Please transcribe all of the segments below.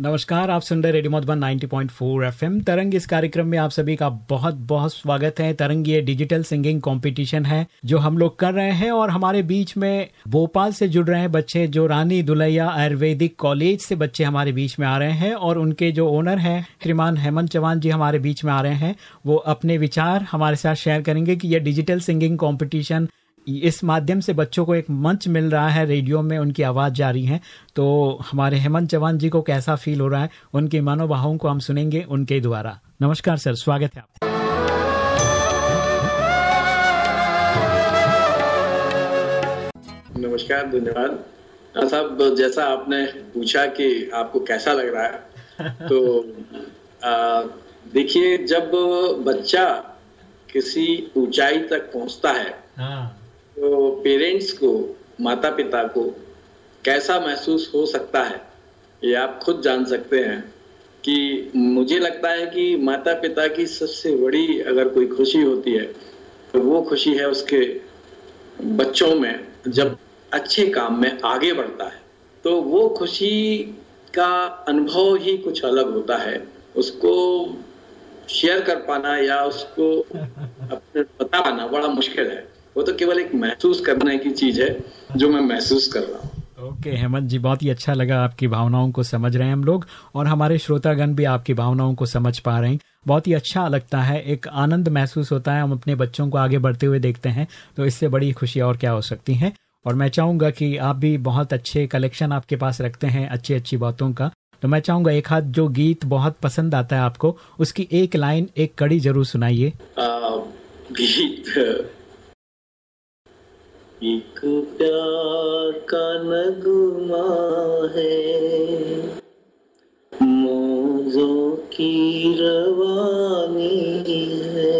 नमस्कार, आप सुन रहे रेडियो मधुबन 90.4 एफएम। तरंग इस कार्यक्रम में आप सभी का बहुत बहुत स्वागत है। तरंग ये डिजिटल सिंगिंग कंपटीशन है जो हम लोग कर रहे हैं और हमारे बीच में भोपाल से जुड़ रहे हैं बच्चे जो रानी दुलैया आयुर्वेदिक कॉलेज से बच्चे हमारे बीच में आ रहे हैं और उनके जो ओनर हैं, श्रीमान हेमंत चौहान जी हमारे बीच में आ रहे हैं। वो अपने विचार हमारे साथ शेयर करेंगे कि ये डिजिटल सिंगिंग कॉम्पिटिशन इस माध्यम से बच्चों को एक मंच मिल रहा है रेडियो में उनकी आवाज़ जारी है। तो हमारे हेमंत चौहान जी को कैसा फील हो रहा है? उनके मनोभावों को हम सुनेंगे उनके द्वारा। नमस्कार सर स्वागत है आप नमस्कार धन्यवाद। साहब जैसा आपने पूछा कि आपको कैसा लग रहा है तो देखिए जब बच्चा किसी ऊंचाई तक पहुँचता है हाँ। तो पेरेंट्स को माता पिता को कैसा महसूस हो सकता है? ये आप खुद जान सकते हैं कि मुझे लगता है कि माता पिता की सबसे बड़ी अगर कोई खुशी होती है तो वो खुशी है उसके बच्चों में जब अच्छे काम में आगे बढ़ता है। तो वो खुशी का अनुभव ही कुछ अलग होता है। उसको शेयर कर पाना या उसको अपने बता पाना बड़ा मुश्किल है। वो तो केवल एक महसूस करने की चीज़ है जो मैं महसूस कर रहा हूँ। ओके okay, हेमंत जी बहुत ही अच्छा लगा आपकी भावनाओं को समझ रहे हैं हम लोग और हमारे श्रोतागण भी आपकी भावनाओं को समझ पा रहे हैं। बहुत ही अच्छा लगता है एक आनंद महसूस होता है हम अपने बच्चों को आगे बढ़ते हुए देखते हैं तो इससे बड़ी खुशी और क्या हो सकती है। और मैं चाहूँगा कि आप भी बहुत अच्छे कलेक्शन आपके पास रखते हैं अच्छी अच्छी बातों का। तो मैं चाहूँगा एक हाथ जो गीत बहुत पसंद आता है आपको उसकी एक लाइन एक कड़ी ज़रूर सुनाइए। गीत एक प्यार का नगमा है। मौजों की रवानी है।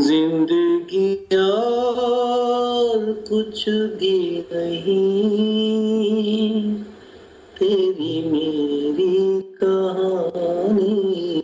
ज़िंदगी और कुछ भी नहीं, तेरी मेरी कहानी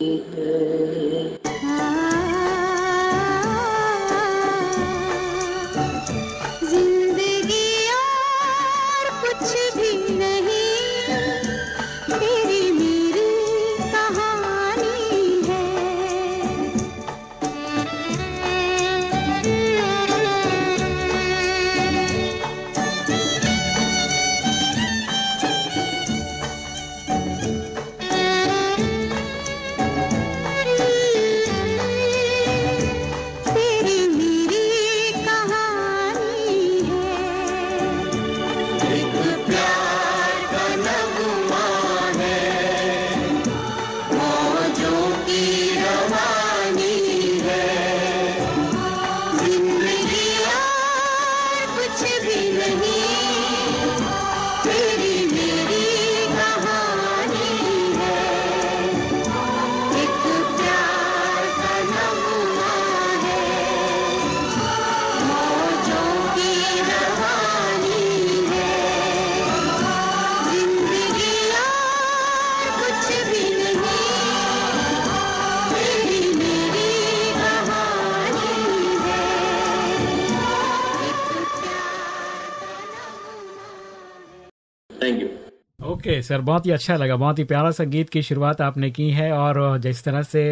सर, बहुत ही अच्छा लगा, बहुत ही प्यारा सा गीत की शुरुआत आपने की है और जिस तरह से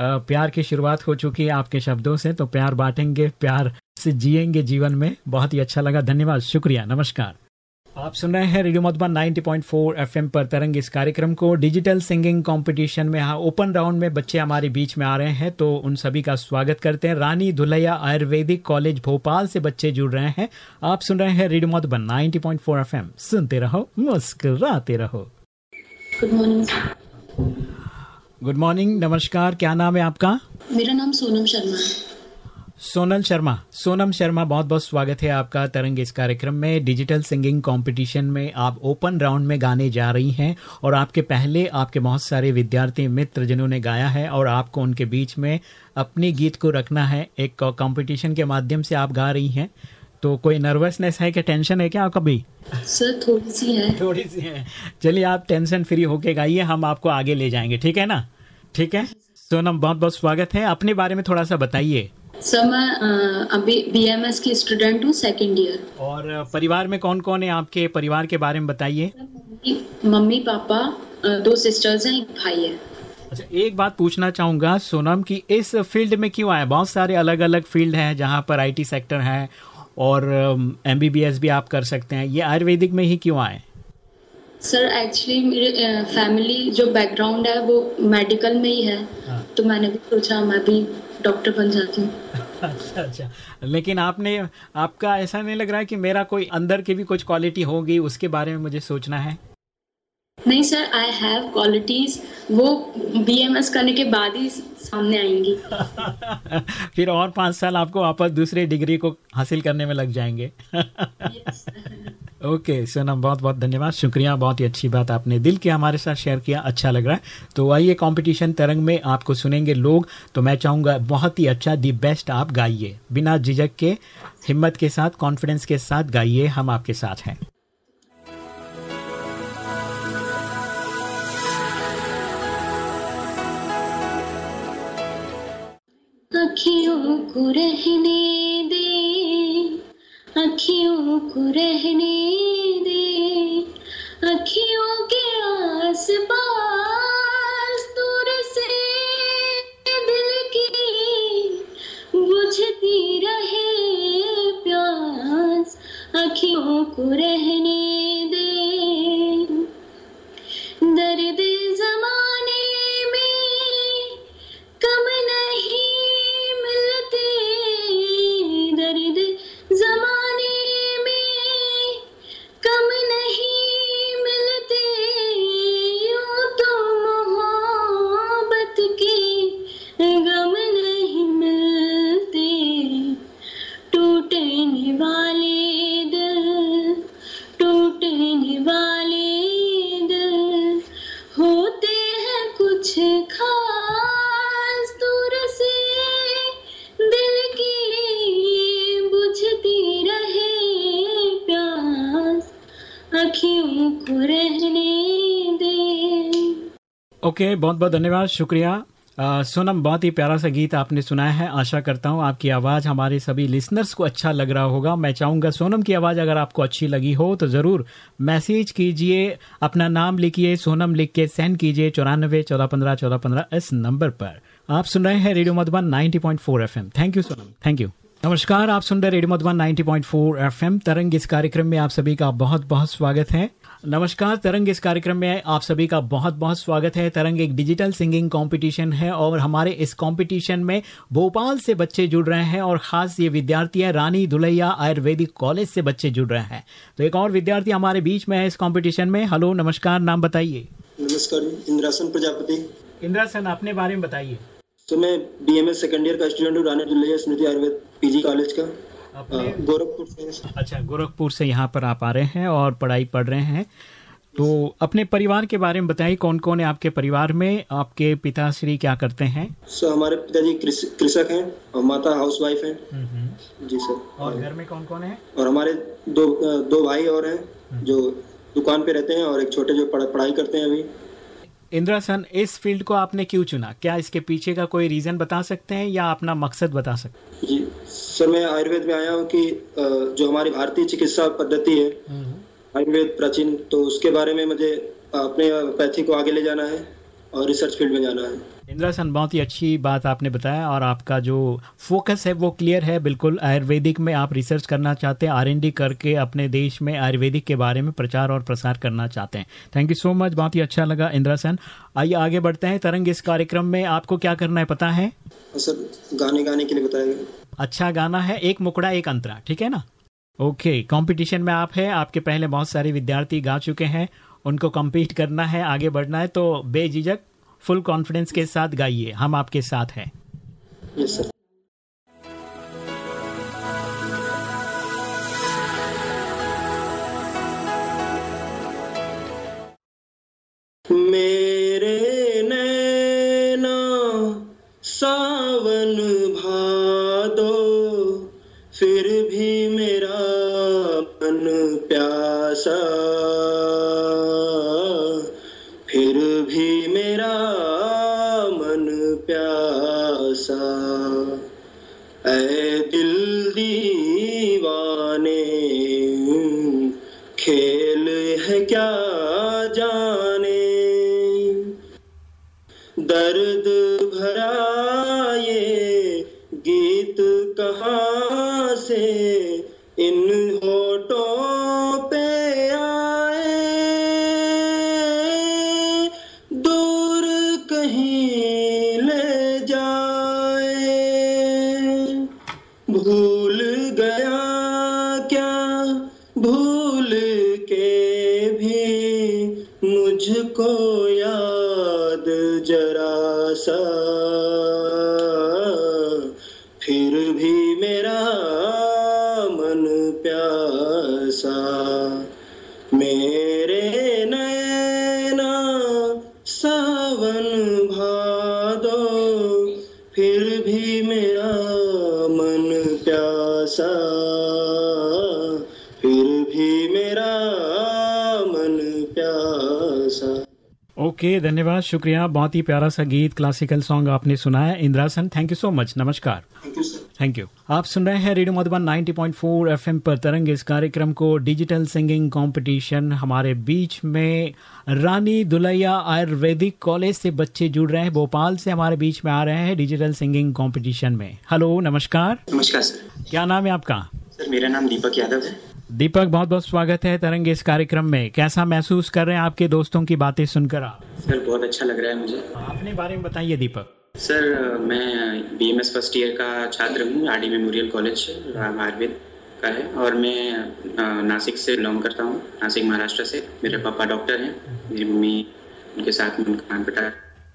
प्यार की शुरुआत हो चुकी है आपके शब्दों से तो प्यार बांटेंगे, प्यार से जिएँगे जीवन में, बहुत ही अच्छा लगा, धन्यवाद, शुक्रिया, नमस्कार। आप सुन रहे हैं रेडियो मधुबन 90.4 एफएम पर तरंग इस कार्यक्रम को। डिजिटल सिंगिंग कंपटीशन में यहाँ ओपन राउंड में बच्चे हमारे बीच में आ रहे हैं तो उन सभी का स्वागत करते हैं। रानी धुलैया आयुर्वेदिक कॉलेज भोपाल से बच्चे जुड़ रहे हैं। आप सुन रहे हैं रेडियो मधुबन 90.4 एफएम। सुनते रहो मुस्कुराते रहो। गुड मॉर्निंग गुड मॉर्निंग नमस्कार क्या नाम है आपका? मेरा नाम सोनम शर्मा है। सोनल शर्मा सोनम शर्मा बहुत बहुत स्वागत है आपका तरंग इस कार्यक्रम में। डिजिटल सिंगिंग कंपटीशन में आप ओपन राउंड में गाने जा रही हैं और आपके पहले आपके बहुत सारे विद्यार्थी मित्र जिन्होंने गाया है और आपको उनके बीच में अपने गीत को रखना है। एक कंपटीशन के माध्यम से आप गा रही हैं। तो कोई नर्वसनेस है क्या? टेंशन है क्या कभी? सर थोड़ी सी है। थोड़ी सी है। चलिए आप टेंशन फ्री होके गाइए हम आपको आगे ले जाएँगे। ठीक है ना? ठीक है? सोनम बहुत बहुत स्वागत है। अपने बारे में थोड़ा सा बताइए। सर मैं अभी बीएमएस की स्टूडेंट हूँ सेकेंड ईयर और परिवार में कौन कौन है? आपके परिवार के बारे में बताइए। मम्मी पापा दो सिस्टर्स हैं एक भाई है। अच्छा एक बात पूछना चाहूँगा सोनम की इस फ़ील्ड में क्यों आए? बहुत सारे अलग अलग फ़ील्ड हैं जहाँ पर आईटी सेक्टर है और एमबीबीएस भी आप कर सकते हैं। ये आयुर्वेदिक में ही क्यों आए? सर एक्चुअली मेरे फैमिली जो बैकग्राउंड है वो मेडिकल में ही है। हाँ। तो मैंने भी सोचा मैं भी डॉक्टर बन जाती हूँ। अच्छा अच्छा। लेकिन आपने, आपका ऐसा नहीं लग रहा है कि मेरा कोई अंदर की भी कुछ क्वालिटी होगी, उसके बारे में मुझे सोचना है? नहीं सर आई हैव क्वालिटीज वो बीएमएस करने के बाद ही सामने आएँगी। फिर और पाँच साल आपको वापस दूसरे डिग्री को हासिल करने में लग जाएँगे। ओके okay, सोनम बहुत बहुत धन्यवाद। शुक्रिया बहुत ही अच्छी बात आपने दिल के हमारे साथ शेयर किया अच्छा लग रहा है। तो आइए कंपटीशन तरंग में आपको सुनेंगे लोग। तो मैं चाहूँगा बहुत ही अच्छा दी बेस्ट आप गाइए। बिना झिझक के हिम्मत के साथ कॉन्फिडेंस के साथ गाइए हम आपके साथ हैं। अखियों को रहने दे अखियों को रहने दे अखियों के आस पास दूर से दिल की बुझती रहे प्यास अखियों को रहने दे। दर्द ओके okay, बहुत बहुत धन्यवाद शुक्रिया। आ, सोनम बहुत ही प्यारा सा गीत आपने सुनाया है। आशा करता हूँ आपकी आवाज़ हमारे सभी लिसनर्स को अच्छा लग रहा होगा। मैं चाहूँगा सोनम की आवाज़ अगर आपको अच्छी लगी हो तो ज़रूर मैसेज कीजिए अपना नाम लिखिए सोनम लिख के सेंड कीजिए चौरानबे चौदह पंद्रह चौदह पंद्रह इस नंबर पर। आप सुन रहे हैं radio Madhuban 90.4 FM. Thank you Sonam. Thank you. नमस्कार आप सुन रहे रेडियो मधुबन 90.4 एफएम। तरंग इस कार्यक्रम में आप सभी का बहुत बहुत स्वागत है। नमस्कार तरंग इस कार्यक्रम में आप सभी का बहुत बहुत स्वागत है। तरंग एक डिजिटल सिंगिंग कंपटीशन है और हमारे इस कंपटीशन में भोपाल से बच्चे जुड़ रहे हैं और खास ये विद्यार्थी है रानी दुलैया आयुर्वेदिक कॉलेज से बच्चे जुड़ रहे हैं। तो एक और विद्यार्थी हमारे बीच में है इस कॉम्पिटिशन में। हेलो नमस्कार नाम बताइए। नमस्कार इंद्रासन प्रजापति। इंद्रासन अपने बारे में बताइए। तो मैं B M S second year का स्टूडेंट हूँ रानी दुलैया स्मृति आयुर्वेद पीजी कॉलेज का गोरखपुर से। अच्छा गोरखपुर से यहाँ पर आप आ रहे हैं और पढ़ाई पढ़ रहे हैं। तो अपने परिवार के बारे में बताइए कौन कौन है आपके परिवार में? आपके पिताश्री क्या करते हैं? सर हमारे पिताजी कृषक हैं और माता हाउस वाइफ है जी सर। और घर में कौन कौन है? और हमारे दो दो भाई और हैं जो दुकान पे रहते हैं और एक छोटे जो पढ़ाई करते हैं अभी। इंदिरा सन इस फ़ील्ड को आपने क्यों चुना? क्या इसके पीछे का कोई रीजन बता सकते हैं या अपना मकसद बता सकते हैं? जी सर मैं आयुर्वेद में आया हूँ कि जो हमारी भारतीय चिकित्सा पद्धति है हम्म। आयुर्वेद प्राचीन तो उसके बारे में मुझे अपने पैथी को आगे ले जाना है और रिसर्च फ़ील्ड में जाना है। इंदिरा सन बहुत ही अच्छी बात आपने बताया और आपका जो फोकस है वो क्लियर है बिल्कुल आयुर्वेदिक में आप रिसर्च करना चाहते हैं आरएनडी करके अपने देश में आयुर्वेदिक के बारे में प्रचार और प्रसार करना चाहते हैं। थैंक यू सो मच बहुत ही अच्छा लगा इंदिरा सन आइए आगे बढ़ते हैं तरंग इस कार्यक्रम में आपको क्या करना है पता है? सर गाने गाने के लिए बताया अच्छा गाना है एक मुकड़ा एक अंतरा ठीक है ना? ओके कंपटीशन में आप है आपके पहले बहुत सारे विद्यार्थी गा चुके हैं उनको कम्पीट करना है आगे बढ़ना है तो बेझिझक फुल कॉन्फिडेंस के साथ गाइए हम आपके साथ हैं। Yes, मेरे नैना सावन भादो फिर भी धन्यवाद शुक्रिया। बहुत ही प्यारा सा गीत क्लासिकल सॉन्ग आपने सुनाया। इंदिरा सन थैंक यू सो मच नमस्कार। थैंक यू आप सुन रहे हैं रेडियो मधुबन 90.4 एफएम पर तरंग। इस कार्यक्रम को डिजिटल सिंगिंग कंपटीशन हमारे बीच में रानी दुलैया आयुर्वेदिक कॉलेज से बच्चे जुड़ रहे हैं। भोपाल से हमारे बीच में आ रहे हैं डिजिटल सिंगिंग कंपटीशन में। हेलो नमस्कार। नमस्कार सर क्या नाम है आपका? सर मेरा नाम दीपक यादव है। दीपक बहुत बहुत स्वागत है तरंग इस कार्यक्रम में। कैसा महसूस कर रहे हैं आपके दोस्तों की बातें सुनकर आप? सर बहुत अच्छा लग रहा है मुझे। अपने बारे में बताइए दीपक। सर मैं बीएमएस फ़र्स्ट ईयर का छात्र हूँ आरडी मेमोरियल कॉलेज आयुर्वेद का है। और मैं नासिक से बिलोंग करता हूँ नासिक महाराष्ट्र से। मेरे पापा डॉक्टर हैं मेरी मम्मी उनके साथ में कान पटा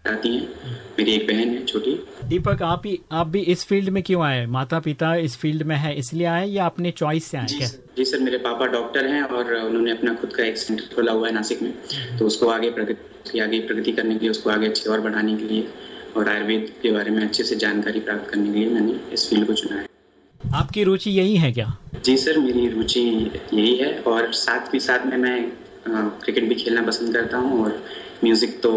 आती हैं मेरी एक बहन है छोटी। दीपक आप ही आप भी इस फ़ील्ड में क्यों आए? माता पिता इस फ़ील्ड में है इसलिए आए या अपने चॉइस से आए जी, क्या? जी सर मेरे पापा डॉक्टर हैं और उन्होंने अपना खुद का एक सेंटर खोला हुआ है नासिक में। तो उसको आगे प्रगति आगे प्रगति करने के लिए उसको आगे अच्छे और बढ़ाने के लिए और आयुर्वेद के बारे में अच्छे से जानकारी प्राप्त करने के लिए मैंने इस फ़ील्ड को चुना है। आपकी रुचि यही है क्या? जी सर मेरी रुचि यही है और साथ ही साथ में मैं क्रिकेट भी खेलना पसंद करता हूँ और म्यूज़िक तो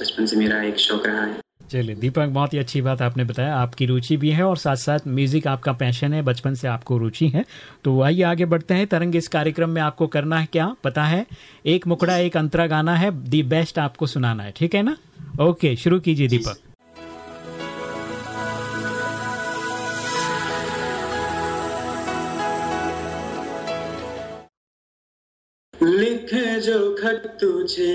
बचपन से मेरा एक शौक रहा है। चलिए दीपक बहुत ही अच्छी बात आपने बताया। आपकी रुचि भी है और साथ साथ म्यूज़िक आपका पैशन है बचपन से आपको रुचि है। तो आइए आगे बढ़ते हैं। तरंग इस कार्यक्रम में आपको करना है क्या? पता है एक मुकड़ा एक अंतरा गाना है दी बेस्ट आपको सुनाना है। ठीक है ना? ओके शुरू कीजिए दीपक। लिखे जो खत तुझे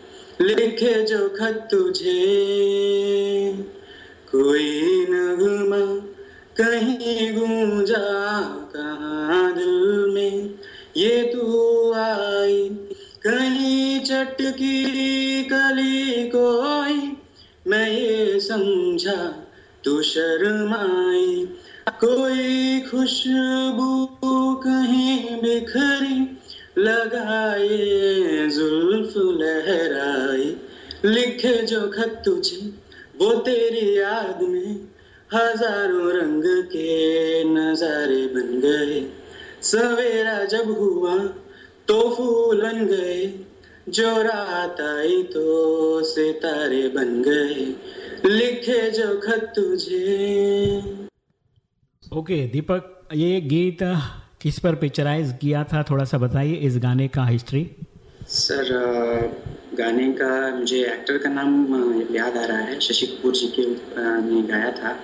लिखे जो खत तुझे। कोई नगमा कहीं गूंजा, कहाँ दिल में ये तू आई। कहीं चटकी कली कोई, मैं ये समझा तू शर्माई। कोई खुशबू कहीं बिखरी लगाए जुल्फ लहराए। लिखे जो खत तुझे वो तेरी याद में हज़ारों रंग के नजारे बन गए। सवेरा जब हुआ तो फूलन गए जो रात आई तो सितारे बन गए। लिखे जो खत तुझे। ओके okay, दीपक ये गीत किस पर पिक्चराइज किया था? थोड़ा सा बताइए इस गाने का हिस्ट्री। सर गाने का मुझे एक्टर का नाम याद आ रहा है। शशि कपूर जी के ने गाया था।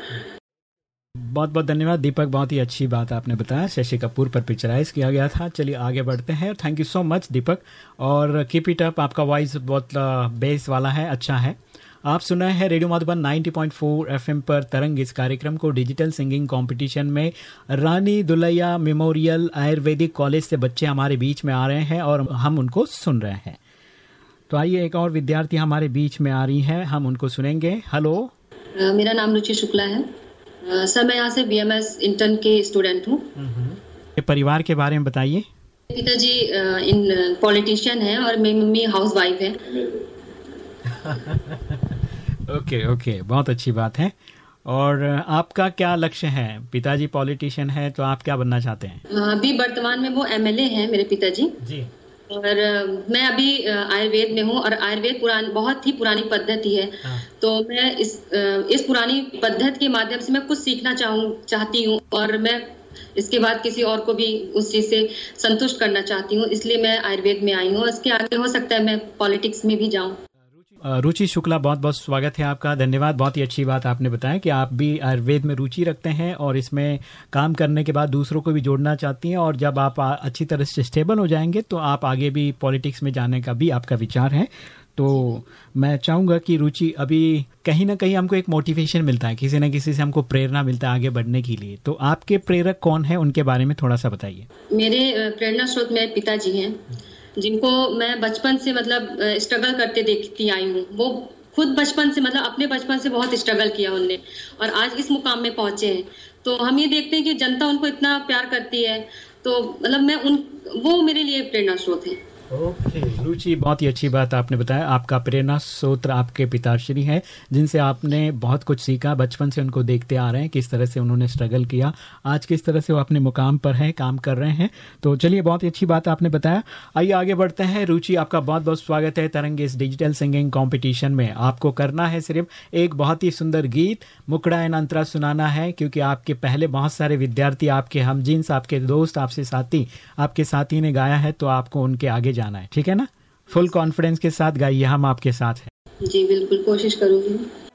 बहुत बहुत धन्यवाद। दीपक बहुत ही अच्छी बात आपने बताया। शशि कपूर पर पिक्चराइज किया गया था। चलिए आगे बढ़ते हैं। Thank you so much Deepak. और कीप इट अप आपका वॉइस बहुत बेस वाला है अच्छा है। आप सुना है रेडियो मधुबन 90.4 एफएम पर तरंग इस कार्यक्रम को डिजिटल सिंगिंग कंपटीशन में रानी दुलैया मेमोरियल आयुर्वेदिक कॉलेज से बच्चे हमारे बीच में आ रहे हैं और हम उनको सुन रहे हैं। तो आइए एक और विद्यार्थी हमारे बीच में आ रही हैं हम उनको सुनेंगे। हेलो। मेरा नाम रुचि शुक्ला है। सर मैं यहाँ से बीएमएस इंटर्न के स्टूडेंट हूँ। परिवार के बारे में बताइए। पिताजी इन पॉलिटिशियन है और मेरी मम्मी हाउस वाइफ है। ओके ओके बहुत अच्छी बात है। और आपका क्या लक्ष्य है? पिताजी पॉलिटिशियन है तो आप क्या बनना चाहते हैं? अभी वर्तमान में वो एमएलए हैं मेरे पिताजी। जी। और मैं अभी आयुर्वेद में हूँ और आयुर्वेद पुरानी बहुत ही पुरानी पद्धति है। हाँ। तो मैं इस इस पुरानी पद्धति के माध्यम से मैं कुछ सीखना चाहूँ चाहती हूँ और मैं इसके बाद किसी और को भी उस चीज़ से संतुष्ट करना चाहती हूँ इसलिए मैं आयुर्वेद में आई हूँ। इसके आगे हो सकता है मैं पॉलिटिक्स में भी जाऊँ। रुचि शुक्ला, बहुत बहुत स्वागत है आपका। धन्यवाद, बहुत ही अच्छी बात आपने बताया कि आप भी आयुर्वेद में रुचि रखते हैं और इसमें काम करने के बाद दूसरों को भी जोड़ना चाहती हैं और जब आप अच्छी तरह से स्टेबल हो जाएँगे तो आप आगे भी पॉलिटिक्स में जाने का भी आपका विचार है। तो मैं चाहूँगा कि रुचि अभी कहीं ना कहीं हमको एक मोटिवेशन मिलता है, किसी न किसी से हमको प्रेरणा मिलता है आगे बढ़ने के लिए। तो आपके प्रेरक कौन है, उनके बारे में थोड़ा सा बताइए। मेरे प्रेरणा स्रोत मेरे पिताजी हैं। जिनको मैं बचपन से मतलब स्ट्रगल करते देखती आई हूँ। वो खुद बचपन से मतलब अपने बचपन से बहुत स्ट्रगल किया उनने और आज इस मुकाम में पहुँचे हैं। तो हम ये देखते हैं कि जनता उनको इतना प्यार करती है। तो मतलब मैं उन, वो मेरे लिए प्रेरणा स्रोत है। ओके रुचि बहुत ही अच्छी बात आपने बताया। आपका प्रेरणा स्रोत आपके पिताश्री हैं, जिनसे आपने बहुत कुछ सीखा। बचपन से उनको देखते आ रहे हैं, किस तरह से उन्होंने स्ट्रगल किया। आज किस तरह से वो अपने मुकाम पर हैं, काम कर रहे हैं। तो चलिए, बहुत ही अच्छी बात आपने बताया। आइए, आगे बढ़ते हैं। रुचि आपका बहुत बहुत स्वागत है तरंग इस डिजिटल सिंगिंग कॉम्पिटिशन में। आपको करना है सिर्फ़ एक बहुत ही सुंदर गीत मुकड़ा एन अंतरा सुनाना है, क्योंकि आपके पहले बहुत सारे विद्यार्थी, आपके हम आपके दोस्त, आपसे साथी, आपके साथी ने गाया है तो आपको उनके आगे जाना है, ठीक है ना? फुल कॉन्फिडेंस के साथ गाइए हम आपके साथ हैं। जी, बिल्कुल, कोशिश करूँगी।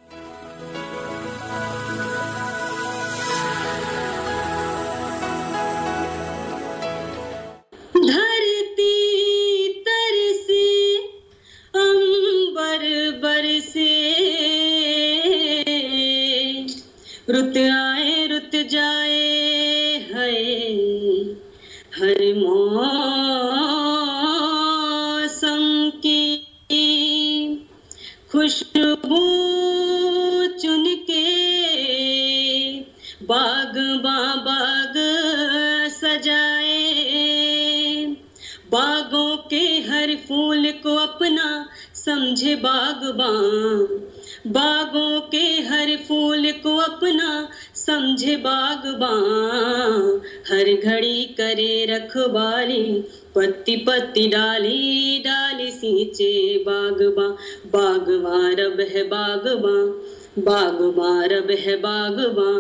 बागबान बागों के हर फूल को अपना समझे बागबान। हर घड़ी करे रखवाली, पत्ती पत्ती डाली डाली सींचे बागबा बागवा रब है बागबा बागबा रब है बागबा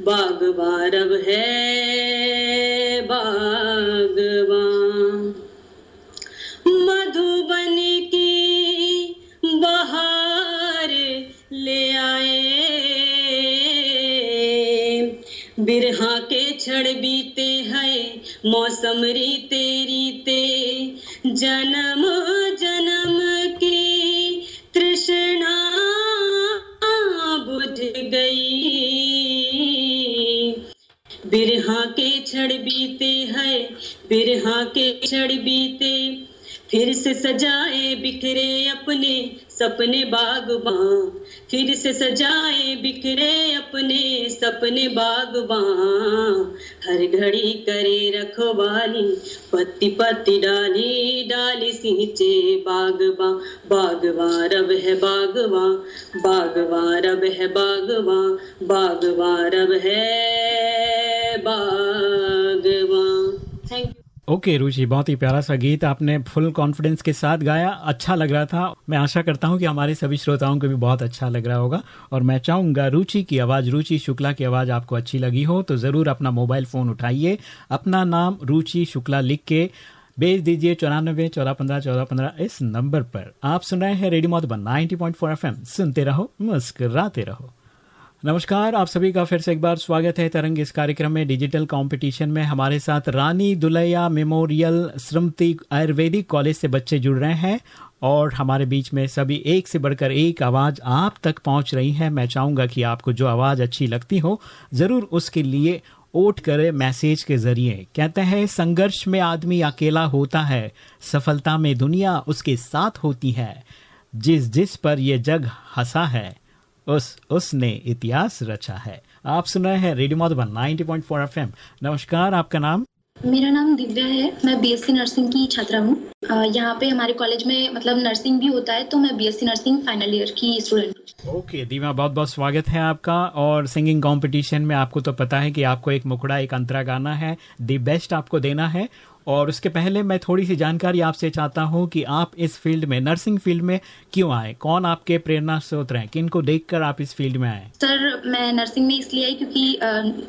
बागबा रब है बागबा मधुबन की बहार ले आए। बिरहा के छड़ बीते हैं, मौसम रीते रीते। जन्म जन्म की तृष्णा बुझ गई। बिरहा के छड़ बीते हैं, बिरहा के छड़ बीते। फिर से सजाए बिखरे अपने सपने बागबान फिर से सजाए बिखरे अपने सपने बागबान हर घड़ी करे रखवाली, पत्ती पत्ती डाली डाली सींचे बागवा बागवा रब है बागवा बागवा रब है बागवा बागवा रब है बागवा thank you okay okay, Ruchi बहुत ही प्यारा सा गीत आपने फुल कॉन्फिडेंस के साथ गाया। अच्छा लग रहा था। मैं आशा करता हूँ कि हमारे सभी श्रोताओं को भी बहुत अच्छा लग रहा होगा। और मैं चाहूँगा रुचि की आवाज़ रुचि शुक्ला की आवाज़ आपको अच्छी लगी हो तो ज़रूर अपना मोबाइल फ़ोन उठाइए। अपना नाम रुचि शुक्ला लिख के भेज दीजिए चौरानबे चौदह पंद्रह चौदह पंद्रह इस नंबर पर। आप सुन रहे हैं radio Madhuban ninety point four F सुनते रहो मुस्कराते रहो। नमस्कार, आप सभी का फिर से एक बार स्वागत है तरंग इस कार्यक्रम में डिजिटल कंपटीशन में। हमारे साथ Rani Dulaiya memorial Smriti ayurvedic college से बच्चे जुड़ रहे हैं और हमारे बीच में सभी एक से बढ़कर एक आवाज़ आप तक पहुँच रही है। मैं चाहूँगा कि आपको जो आवाज़ अच्छी लगती हो, ज़रूर उसके लिए ओट करे मैसेज के ज़रिए। कहते हैं, संघर्ष में आदमी अकेला होता है, सफलता में दुनिया उसके साथ होती है। जिस जिस पर यह जग हंसा है उस उसने इतिहास रचा है। आप सुन रहे हैं रेडियो मधुबन 90.4 एफएम। नमस्कार आपका नाम? मेरा नाम दिव्या है। मैं बीएससी नर्सिंग की छात्रा हूँ। यहाँ पे हमारे कॉलेज में मतलब नर्सिंग भी होता है तो मैं बीएससी नर्सिंग फाइनल ईयर की स्टूडेंट हूँ। ओके दिव्या बहुत बहुत स्वागत है आपका। और सिंगिंग कंपटीशन में आपको तो पता है कि आपको एक मुखड़ा एक अंतरा गाना है। दी बेस्ट आपको देना है। और उसके पहले मैं थोड़ी सी जानकारी आपसे चाहता हूँ कि आप इस फ़ील्ड में नर्सिंग फ़ील्ड में क्यों आए? कौन आपके प्रेरणा स्रोत रहे किन को देखकर आप इस फ़ील्ड में आए? सर, मैं नर्सिंग में इसलिए आई क्योंकि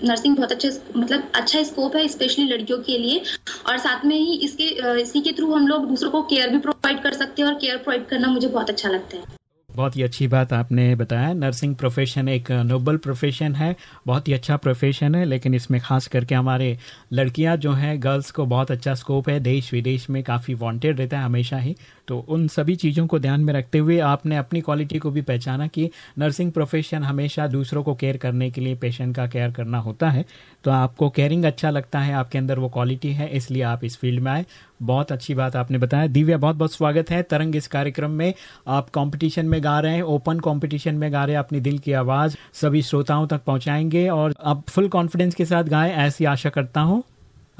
नर्सिंग बहुत अच्छे मतलब अच्छा स्कोप है स्पेशली लड़कियों के लिए। और साथ में ही इसके इसी के थ्रू हम लोग दूसरों को केयर भी प्रोवाइड कर सकते हैं और केयर प्रोवाइड करना मुझे बहुत अच्छा लगता है। बहुत ही अच्छी बात आपने बताया। नर्सिंग प्रोफेशन एक नोबल प्रोफेशन है, बहुत ही अच्छा प्रोफेशन है, लेकिन इसमें खास करके हमारे लड़कियाँ जो हैं गर्ल्स को बहुत अच्छा स्कोप है। देश विदेश में काफ़ी वांटेड रहता है, हमेशा ही। तो उन सभी चीज़ों को ध्यान में रखते हुए आपने अपनी क्वालिटी को भी पहचाना कि नर्सिंग प्रोफेशन हमेशा दूसरों को केयर करने के लिए पेशेंट का केयर करना होता है। तो आपको केयरिंग अच्छा लगता है, आपके अंदर वो क्वालिटी है, इसलिए आप इस फ़ील्ड में आए। बहुत अच्छी बात आपने बताया। दिव्या, बहुत बहुत स्वागत है। तरंग इस कार्यक्रम में आप कंपटीशन में गा रहे हैं ओपन कंपटीशन में गा रहे हैं, अपनी दिल की आवाज़ सभी श्रोताओं तक पहुंचाएँगे और आप फुल कॉन्फिडेंस के साथ गाएँ, ऐसी आशा करता हूँ।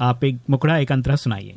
आप एक मुकड़ा एक अंतरा सुनाइए।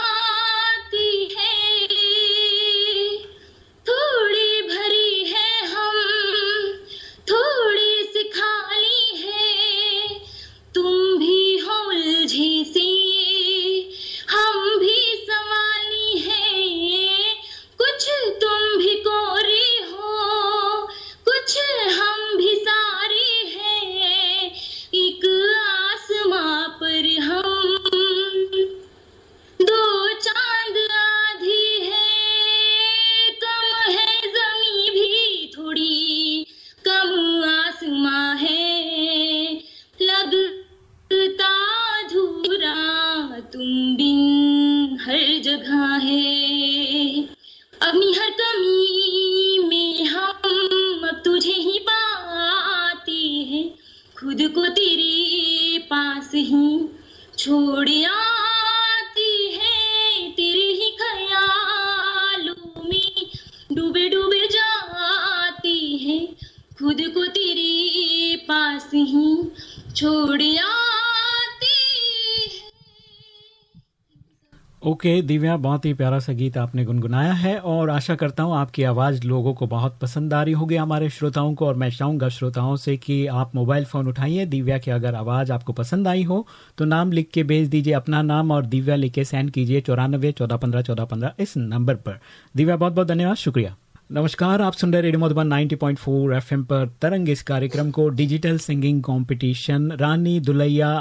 दिव्या, बहुत ही प्यारा सा गीत आपने गुनगुनाया है और आशा करता हूँ आपकी आवाज़ लोगों को बहुत पसंद आ रही होगी हमारे श्रोताओं को और मैं चाहूँगा श्रोताओं से कि आप मोबाइल फ़ोन उठाइए, दिव्या की अगर आवाज़ आपको पसंद आई हो तो नाम लिख के भेज दीजिए अपना नाम और दिव्या लिख के सेंड कीजिए चौरानबे, चौदह पंद्रह चौदह पंद्रह, इस नंबर पर। दिव्या बहुत बहुत धन्यवाद, शुक्रिया। नमस्कार, आप सुन रहे रेडियो मधुबन 90.4 एफएम पर तरंग इस कार्यक्रम को, digital singing competition, Rani Dulaiya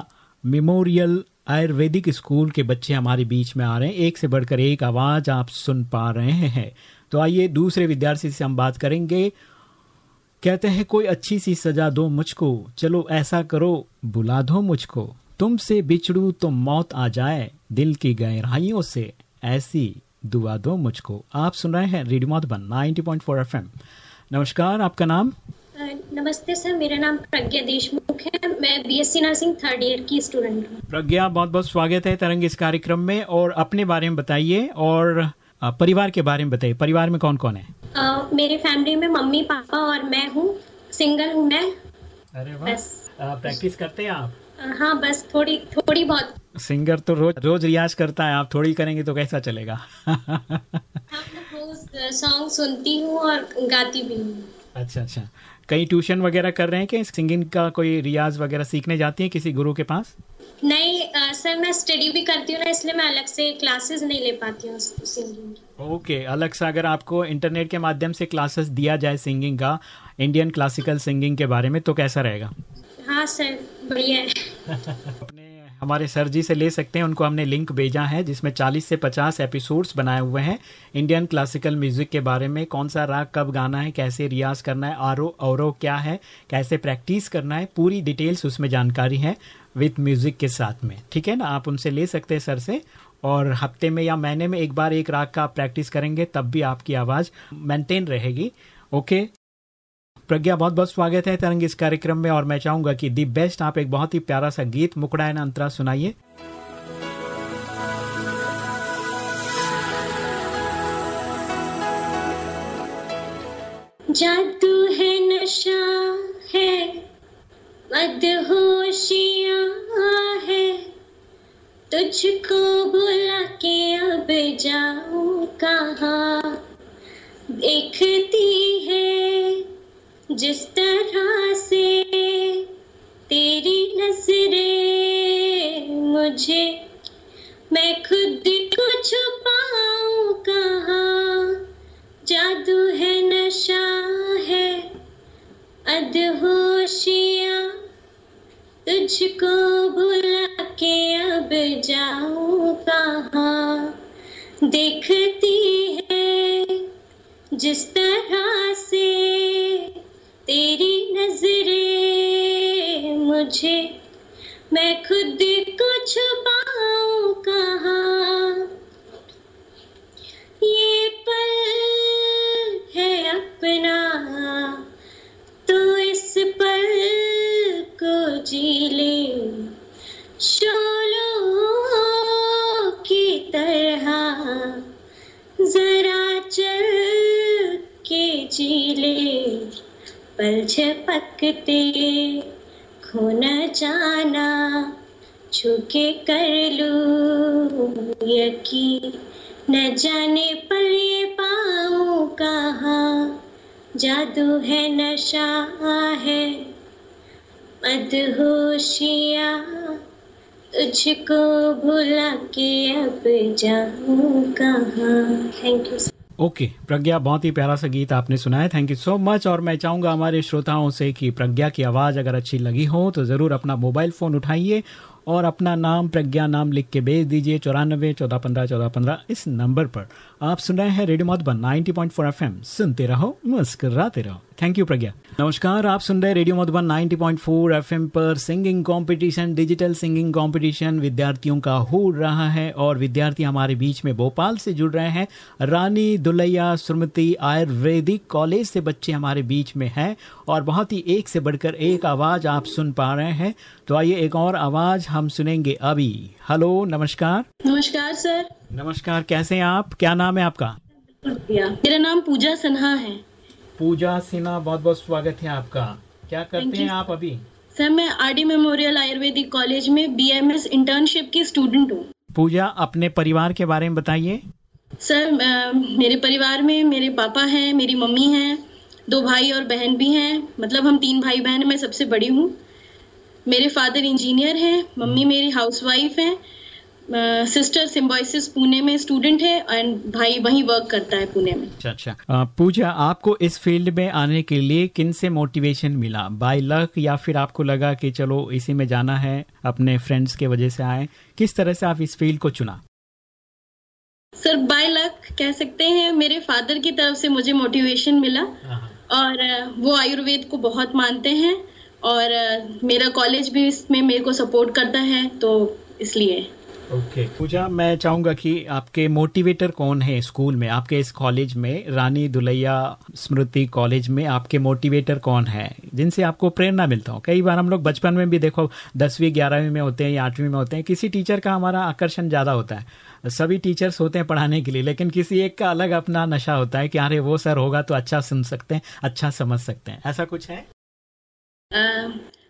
memorial ayurvedic school के बच्चे हमारे बीच में आ रहे हैं। एक से बढ़कर एक आवाज़ आप सुन पा रहे हैं। तो आइए दूसरे विद्यार्थी से हम बात करेंगे। कहते हैं, कोई अच्छी सी सजा दो मुझको। चलो ऐसा करो, बुला दो मुझको। तुमसे बिछड़ू तो मौत आ जाए, दिल की गहराइयों से। ऐसी दुआ दो मुझको। आप सुन रहे हैं रेडियो मधुबन 90.4 एफएम। नमस्कार, आपका नाम? नमस्ते सर मेरा नाम प्रज्ञा देशमुख है। मैं बीएससी नर्सिंग थर्ड ईयर की स्टूडेंट हूँ। प्रज्ञा बहुत बहुत स्वागत है तरंग इस कार्यक्रम में और अपने बारे में बताइए और परिवार के बारे में बताइए। परिवार में कौन कौन है? आ, मेरे फैमिली में मम्मी पापा और मैं हूँ। सिंगल हूँ मैं। अरे बस। प्रैक्टिस करते हैं आप? हाँ बस थोड़ी थोड़ी बहुत। सिंगर तो रोज रोज रियाज करता है। आप थोड़ी करेंगे तो कैसा चलेगा? रोज सॉन्ग सुनती हूँ और गाती भी हूँ। अच्छा अच्छा। कहीं ट्यूशन वगैरह कर रहे हैं क्या? सिंगिंग का कोई रियाज वगैरह सीखने जाती हैं किसी गुरु के पास? नहीं सर मैं स्टडी भी करती हूँ ना इसलिए मैं अलग से क्लासेस नहीं ले पाती हूँ सिंगिंग ओके okay, अलग से अगर आपको इंटरनेट के माध्यम से क्लासेस दिया जाए सिंगिंग का इंडियन क्लासिकल सिंगिंग के बारे में तो कैसा रहेगा? हाँ सर बढ़िया है। हमारे सर जी से ले सकते हैं। उनको हमने लिंक भेजा है, जिसमें 40 से 50 एपिसोड्स बनाए हुए हैं। इंडियन क्लासिकल म्यूज़िक के बारे में कौन सा राग कब गाना है, कैसे रियाज करना है, आरो, और क्या है, कैसे प्रैक्टिस करना है, पूरी डिटेल्स उसमें जानकारी है विथ म्यूज़िक के साथ में। ठीक है ना? आप उनसे ले सकते हैं सर से। और हफ़्ते में या महीने में एक बार एक राग का आप प्रैक्टिस करेंगे, तब भी आपकी आवाज़ मेंटेन रहेगी। ओके? प्रज्ञा, बहुत बहुत स्वागत है तरंग इस कार्यक्रम में और मैं चाहूँगा कि दी बेस्ट, आप एक बहुत ही प्यारा सा गीत मुकड़ायन अंतरा सुनाइए। जादू है, नशा है मदहोशिया है, तुझको बुला के अब जाऊँ कहा? देखती है जिस तरह से तेरी नज़रें मुझे, मैं खुद को छुपाऊं कहा? जादू है, नशा है, अदहोशिया तुझको भुला के अब जाऊँ कहा? देखती है जिस तरह से तेरी नज़रें मुझे, मैं खुद को छुपाऊं कहा? ये पल है अपना तो इस पल को जी ले। की तरह जरा चल के जी ले। पल झपकते खो न जाना, छुके कर लू यकी न जाने पर ये पाऊँ कहाँ। जादू है, नशा है, मदहोशिया, तुझको भुला के अब जाऊँ कहाँ। Thank you okay okay, Pragya बहुत ही प्यारा सा गीत आपने सुनाया थैंक यू सो मच और मैं चाहूँगा हमारे श्रोताओं से कि प्रज्ञा की आवाज़ अगर अच्छी लगी हो तो ज़रूर अपना मोबाइल फ़ोन उठाइए और अपना नाम प्रज्ञा नाम लिख के भेज दीजिए चौरानबे चौदह पंद्रह चौदह पंद्रह इस नंबर पर। आप सुन रहे हैं radio Madhuban 90.4 point four F सुनते रहो मुस्कराते रहो। थैंक यू प्रज्ञा नमस्कार आप सुन रहे रेडियो मधुबन 90.4 एफएम पर singing competition digital singing competition विद्यार्थियों का हो रहा है और विद्यार्थी हमारे बीच में भोपाल से जुड़ रहे हैं रानी दुलैया सुमति आयुर्वेदिक कॉलेज से बच्चे हमारे बीच में हैं और बहुत ही एक से बढ़कर एक आवाज़ आप सुन पा रहे हैं तो आइए एक और आवाज़ हम सुनेंगे अभी हेलो नमस्कार नमस्कार सर नमस्कार कैसे हैं आप क्या नाम है आपका मेरा नाम पूजा सिन्हा है पूजा सिन्हा बहुत बहुत स्वागत है आपका। क्या करते हैं आप अभी? सर मैं R D memorial ayurvedic college में बी एम एस इंटर्नशिप की स्टूडेंट हूँ। पूजा अपने परिवार के बारे में बताइए। सर मेरे परिवार में मेरे पापा हैं मेरी मम्मी हैं दो भाई और बहन भी हैं। मतलब हम तीन भाई बहन मैं सबसे बड़ी हूँ। मेरे फादर इंजीनियर हैं मम्मी मेरी हाउसवाइफ हैं। सिस्टर सिम्बोसिस पुणे में स्टूडेंट है एंड भाई वहीं वर्क करता है पुणे में। अच्छा अच्छा। पूजा आपको इस फ़ील्ड में आने के लिए किन से मोटिवेशन मिला? बाय लक या फिर आपको लगा कि चलो इसी में जाना है अपने फ्रेंड्स के वजह से आए? किस तरह से आप इस फ़ील्ड को चुना? सर बाय लक कह सकते हैं मेरे फादर की तरफ़ से मुझे मोटिवेशन मिला हाँ। और वो आयुर्वेद को बहुत मानते हैं और मेरा कॉलेज भी इसमें मेरे को सपोर्ट करता है तो इसलिए। Okay okay. पूजा, मैं चाहूँगा कि आपके मोटिवेटर कौन है स्कूल में? आपके इस कॉलेज में, रानी दुलैया स्मृति कॉलेज में आपके मोटिवेटर कौन है? जिनसे आपको प्रेरणा मिलता हो। कई बार हम लोग बचपन में भी देखो, दसवीं, ग्यारहवीं में होते हैं या आठवीं में होते हैं, किसी टीचर का हमारा आकर्षण ज़्यादा होता है। सभी टीचर्स होते हैं पढ़ाने के लिए, लेकिन किसी एक का अलग अपना नशा होता है कि अरे, वो सर होगा तो अच्छा सुन सकते हैं अच्छा समझ सकते हैं। ऐसा कुछ है?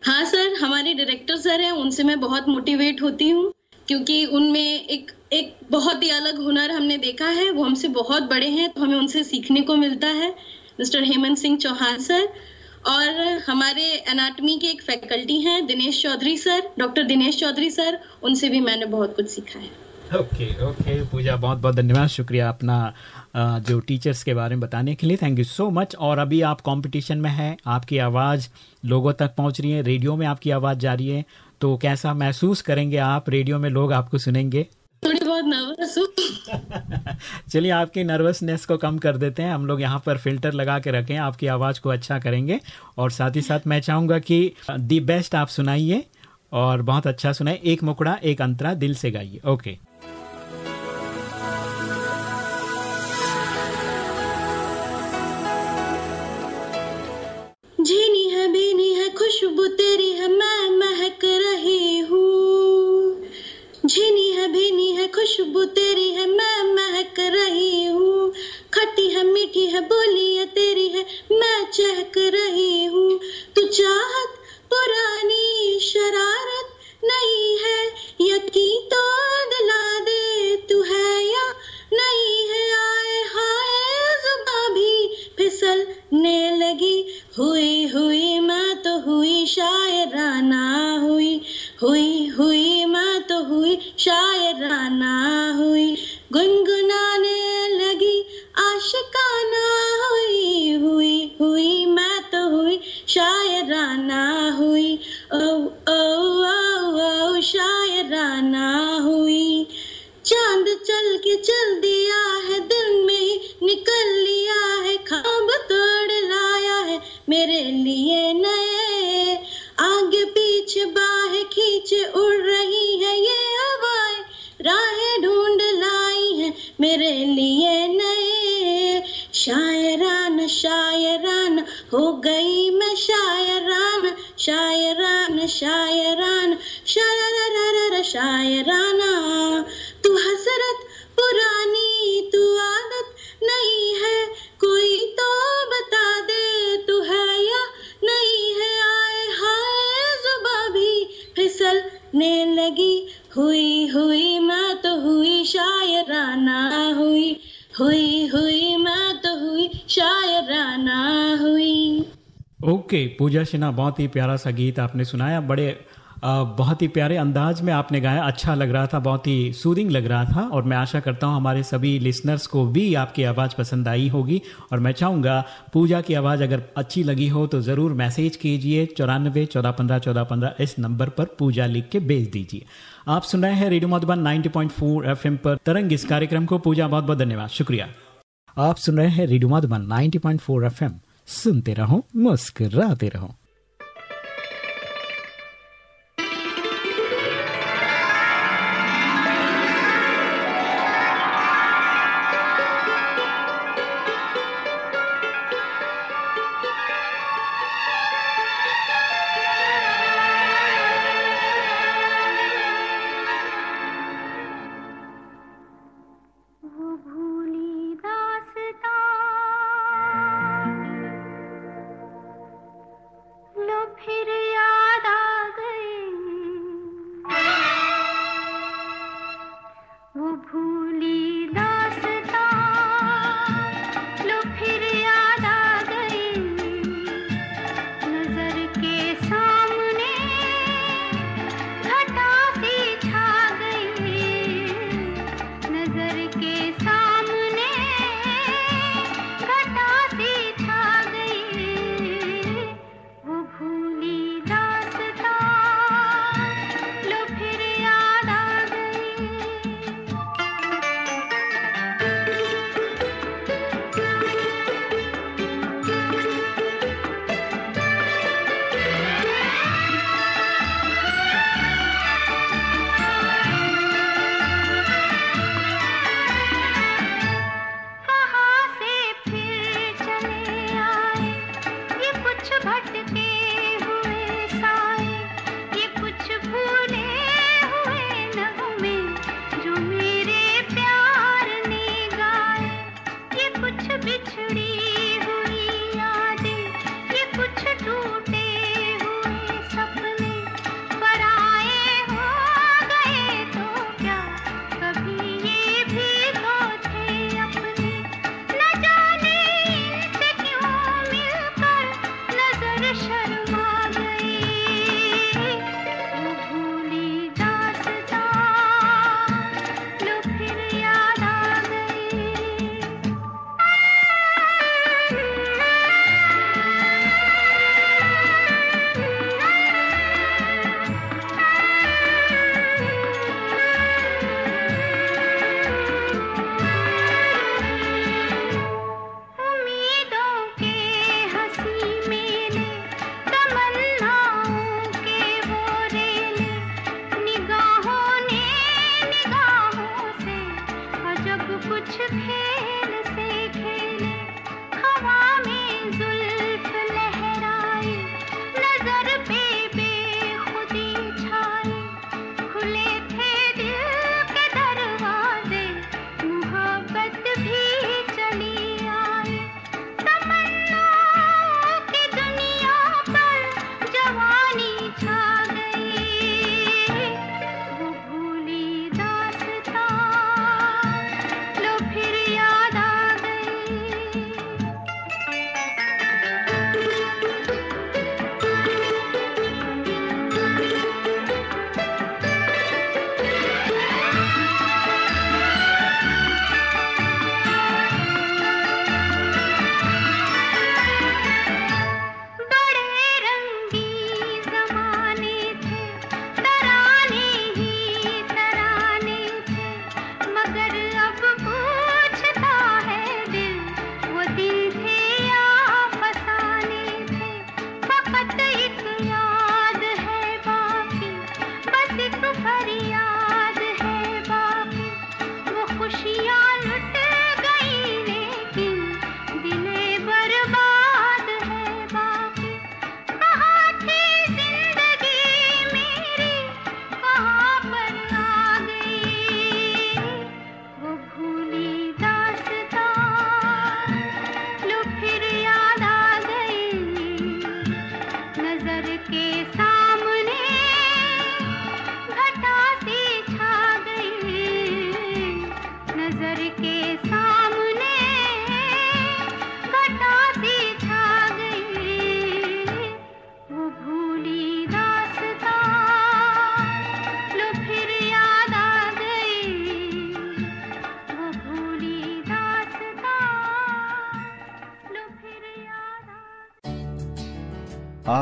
हाँ सर, हमारे डायरेक्टर सर हैं, उनसे मैं बहुत मोटिवेट होती हूँ। क्योंकि उनमें एक एक बहुत ही अलग हुनर हमने देखा है। वो हमसे बहुत बड़े हैं तो हमें उनसे सीखने को मिलता है। मिस्टर हेमंत सिंह चौहान सर और हमारे एनाटमी के एक फैकल्टी हैं, Dinesh Chaudhary sir doctor Dinesh Chaudhary sir, उनसे भी मैंने बहुत कुछ सीखा है। ओके ओके पूजा, बहुत बहुत धन्यवाद। शुक्रिया अपना जो टीचर्स के बारे में बताने के लिए। थैंक यू सो मच और अभी आप कंपटीशन में हैं, आपकी आवाज़ लोगों तक पहुँच रही है रेडियो में आपकी आवाज़ जा रही है। तो कैसा महसूस करेंगे आप? रेडियो में लोग आपको सुनेंगे। थोड़ी बहुत नर्वस चलिए आपकी नर्वसनेस को कम कर देते हैं। हम लोग यहाँ पर फ़िल्टर लगा के रखें आपकी आवाज़ को अच्छा करेंगे। और साथ ही साथ मैं चाहूँगा कि दी बेस्ट आप सुनाइए और बहुत अच्छा सुनाए। एक मुकड़ा एक अंतरा दिल से गाइए। ओके झीनी है, बीनी है, खुशबू तेरी है, मैं महक रही हूँ। है भीनी है, खुशबू तेरी है, मैं महक रही हूँ। खट्टी है, मीठी है, बोली है, तेरी है, मैं चहक रही हूँ। तू चाहत, पुरानी शरारत नहीं है यकी तो दिला दे, तू है या नहीं है, आए हाय जुबा फिसलने लगी। हुई हुई मैं तो हुई शायराना हुई। हुई हुई मैं तो हुई शायराना हुई। गुनगुनाने लगी, आशिकाना हुई हुई हुई मैं तो हुई शायराना हुई। ओ ओ ओ ओ शायराना हुई। चाँद चल के चल दिया है दिल में निकल लिया है, खाब तोड़ लाया है, मेरे लिए नए। आगे पीछे बाहें खींचे उड़ रही है, ये हवाएँ राहें ढूंढ लाई है, मेरे लिए नए। शायरान शायरान, हो गई मैं शायरान शायरान शायरान शायरा शायराना। तू हसरत पुरानी तू आदत नहीं है। कोई तो बता दे तू है या नहीं है। आए हाय जुबा भी फिसलने लगी। हुई हुई मैं तो हुई शायराना हुई। हुई हुई मैं तो हुई शायराना हुई। ओके okay, पूजा सिन्हा बहुत ही प्यारा सा गीत आपने सुनाया। बड़े बहुत ही प्यारे अंदाज में आपने गाया अच्छा लग रहा था, बहुत ही सूदिंग लग रहा था और मैं आशा करता हूँ हमारे सभी लिसनर्स को भी आपकी आवाज़ पसंद आई होगी और मैं चाहूँगा पूजा की आवाज़ अगर अच्छी लगी हो तो ज़रूर मैसेज कीजिए चौरानबे, चौदह पंद्रह चौदह पंद्रह, इस नंबर पर पूजा लिख के भेज दीजिए। आप सुन रहे हैं रेडियो मधुबन 90.4 एफएम पर तरंग इस कार्यक्रम को। पूजा, बहुत बहुत धन्यवाद, शुक्रिया। आप सुन रहे हैं रेडियो मधुबन 90.4 एफएम। सुनते रहो, मुस्कुराते रहो।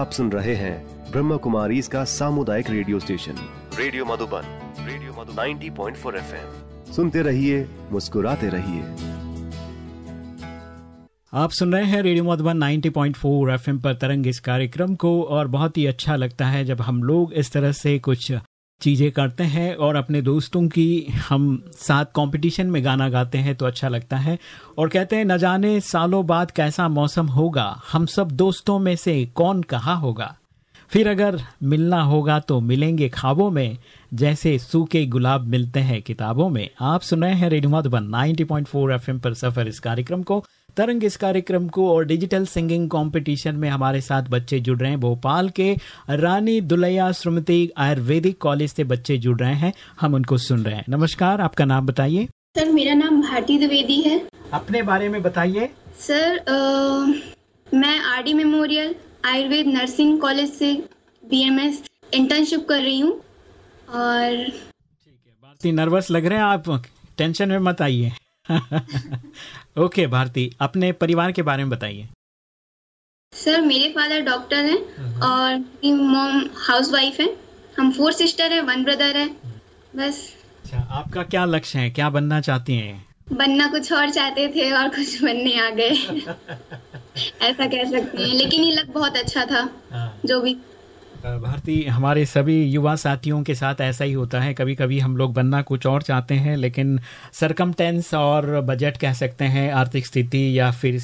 आप सुन रहे हैं ब्रह्म कुमारी इसका सामुदायिक radio station. Radio Madhuban radio Madhu 90.4 FM. सुनते रहिए मुस्कुराते रहिए। आप सुन रहे हैं रेडियो मधुबन 90.4 एफएम पर तरंग इस कार्यक्रम को और बहुत ही अच्छा लगता है जब हम लोग इस तरह से कुछ चीज़ें करते हैं और अपने दोस्तों की हम साथ कंपटीशन में गाना गाते हैं तो अच्छा लगता है। और कहते हैं, न जाने सालों बाद कैसा मौसम होगा, हम सब दोस्तों में से कौन कहा होगा? फिर अगर मिलना होगा तो मिलेंगे ख्वाबों में, जैसे सूखे गुलाब मिलते हैं किताबों में। आप सुन रहे हैं रेडियो मधुबन 90.4 एफएम पर सफ़र इस कार्यक्रम को। तरंग इस कार्यक्रम को और डिजिटल सिंगिंग कंपटीशन में हमारे साथ बच्चे जुड़ रहे हैं। भोपाल के रानी दुलैया श्रीमती आयुर्वेदिक कॉलेज से बच्चे जुड़ रहे हैं। हम उनको सुन रहे हैं। नमस्कार आपका नाम बताइए। सर मेरा नाम भारती द्विवेदी है। अपने बारे में बताइए। सर आ, मैं R D memorial Ayurveda nursing college से बीएमएस इंटर्नशिप कर रही हूँ। और ठीक है भारती नर्वस लग रहे हैं आप? टेंशन में मत आइए। ओके भारती अपने परिवार के बारे में बताइए। सर मेरे फादर डॉक्टर हैं हम्म। और मेरी मॉम हाउस वाइफ है। हम फोर सिस्टर है वन ब्रदर है। बस। अच्छा आपका क्या लक्ष्य है? क्या बनना चाहती हैं? बनना कुछ और चाहते थे और कुछ बनने आ गए। ऐसा कह सकते हैं लेकिन ये लक बहुत अच्छा था हाँ। जो भी भारती, हमारे सभी युवा साथियों के साथ ऐसा ही होता है। कभी कभी हम लोग बनना कुछ और चाहते हैं, लेकिन सरकमटेंस और बजट कह सकते हैं, आर्थिक स्थिति या फिर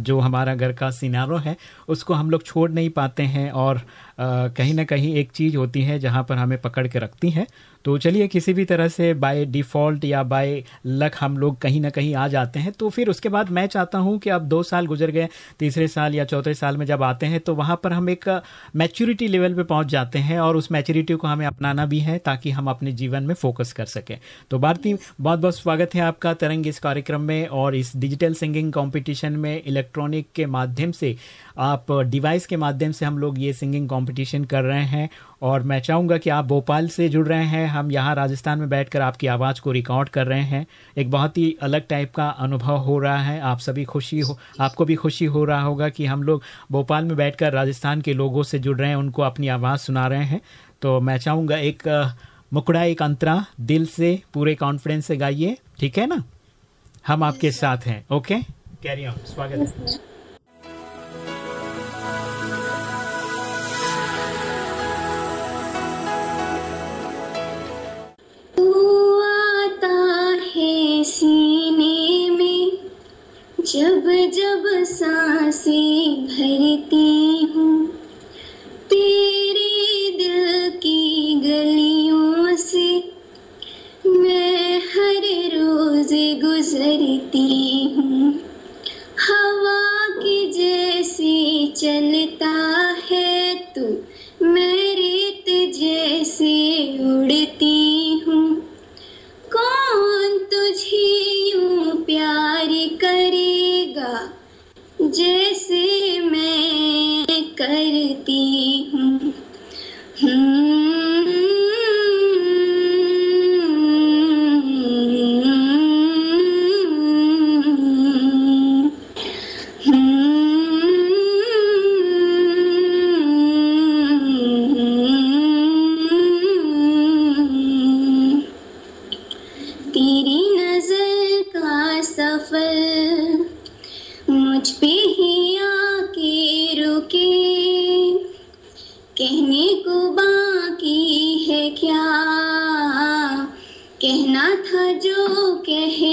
जो हमारा घर का सिनारो है, उसको हम लोग छोड़ नहीं पाते हैं और कहीं ना कहीं एक चीज़ होती है जहाँ पर हमें पकड़ के रखती हैं। तो चलिए किसी भी तरह से बाय डिफ़ॉल्ट या बाय लक हम लोग कहीं ना कहीं आ जाते हैं। तो फिर उसके बाद मैं चाहता हूँ कि अब दो साल गुजर गए, तीसरे साल या चौथे साल में जब आते हैं तो वहाँ पर हम एक मैच्योरिटी लेवल पे पहुँच जाते हैं और उस मैच्योरिटी को हमें अपनाना भी है ताकि हम अपने जीवन में फोकस कर सकें। तो भारती, बहुत बहुत स्वागत है आपका तरंग इस कार्यक्रम में और इस डिजिटल सिंगिंग कॉम्पिटिशन में इलेक्ट्रॉनिक के माध्यम से आप डिवाइस के माध्यम से हम लोग ये सिंगिंग कंपटीशन कर रहे हैं। और मैं चाहूँगा कि आप भोपाल से जुड़ रहे हैं। हम यहाँ राजस्थान में बैठकर आपकी आवाज़ को रिकॉर्ड कर रहे हैं। एक बहुत ही अलग टाइप का अनुभव हो रहा है। आप सभी खुशी हो, आपको भी खुशी हो रहा होगा कि हम लोग भोपाल में बैठकर राजस्थान के लोगों से जुड़ रहे हैं, उनको अपनी आवाज़ सुना रहे हैं। तो मैं चाहूँगा एक मुकड़ा एक अंतरा, दिल से, पूरे कॉन्फिडेंस से गाइए। ठीक है ना? हम आपके साथ हैं। ओके कैरी ऑन स्वागत है। सीने में जब जब साँसें भरती हूँ, तेरे दिल की गलियों से मैं हर रोज गुजरती हूँ। हवा के जैसे चलता है तू, मैं रेत जैसे उड़ती हूँ। कौन तुझे यूँ प्यार करेगा? जैसे मैं करती हूँ। हम्म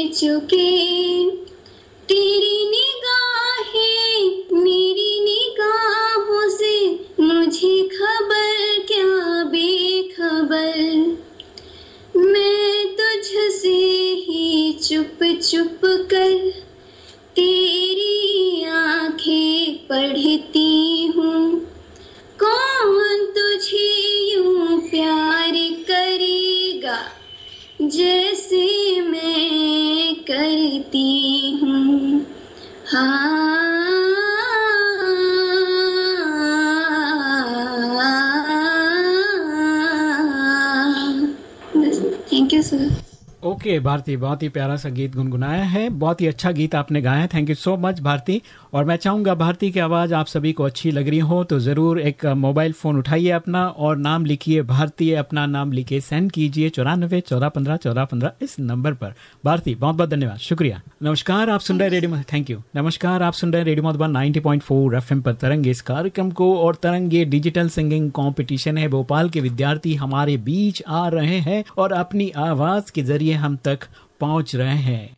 It. भारती, बहुत ही प्यारा सा गीत गुनगुनाया है। बहुत ही अच्छा गीत आपने गाया है। Thank you so much Bharti. और मैं चाहूँगा, भारती, की आवाज़ आप सभी को अच्छी लग रही हो तो ज़रूर एक मोबाइल फ़ोन उठाइए अपना और नाम लिखिए भारतीय अपना नाम लिखिए, सेंड कीजिए चौरानबे चौदह पंद्रह चौदह पंद्रह इस नंबर पर। भारती, बहुत बहुत धन्यवाद। शुक्रिया। नमस्कार, आप सुन रहे रेडियो थैंक यू नमस्कार, आप सुन रहे radio Madhuban ninety point four F पर तरंग इस कार्यक्रम को और तरंग डिजिटल सिंगिंग कॉम्पिटिशन है। भोपाल के विद्यार्थी हमारे बीच आ रहे हैं और अपनी आवाज़ के ज़रिए हम तक पहुँच रहे हैं।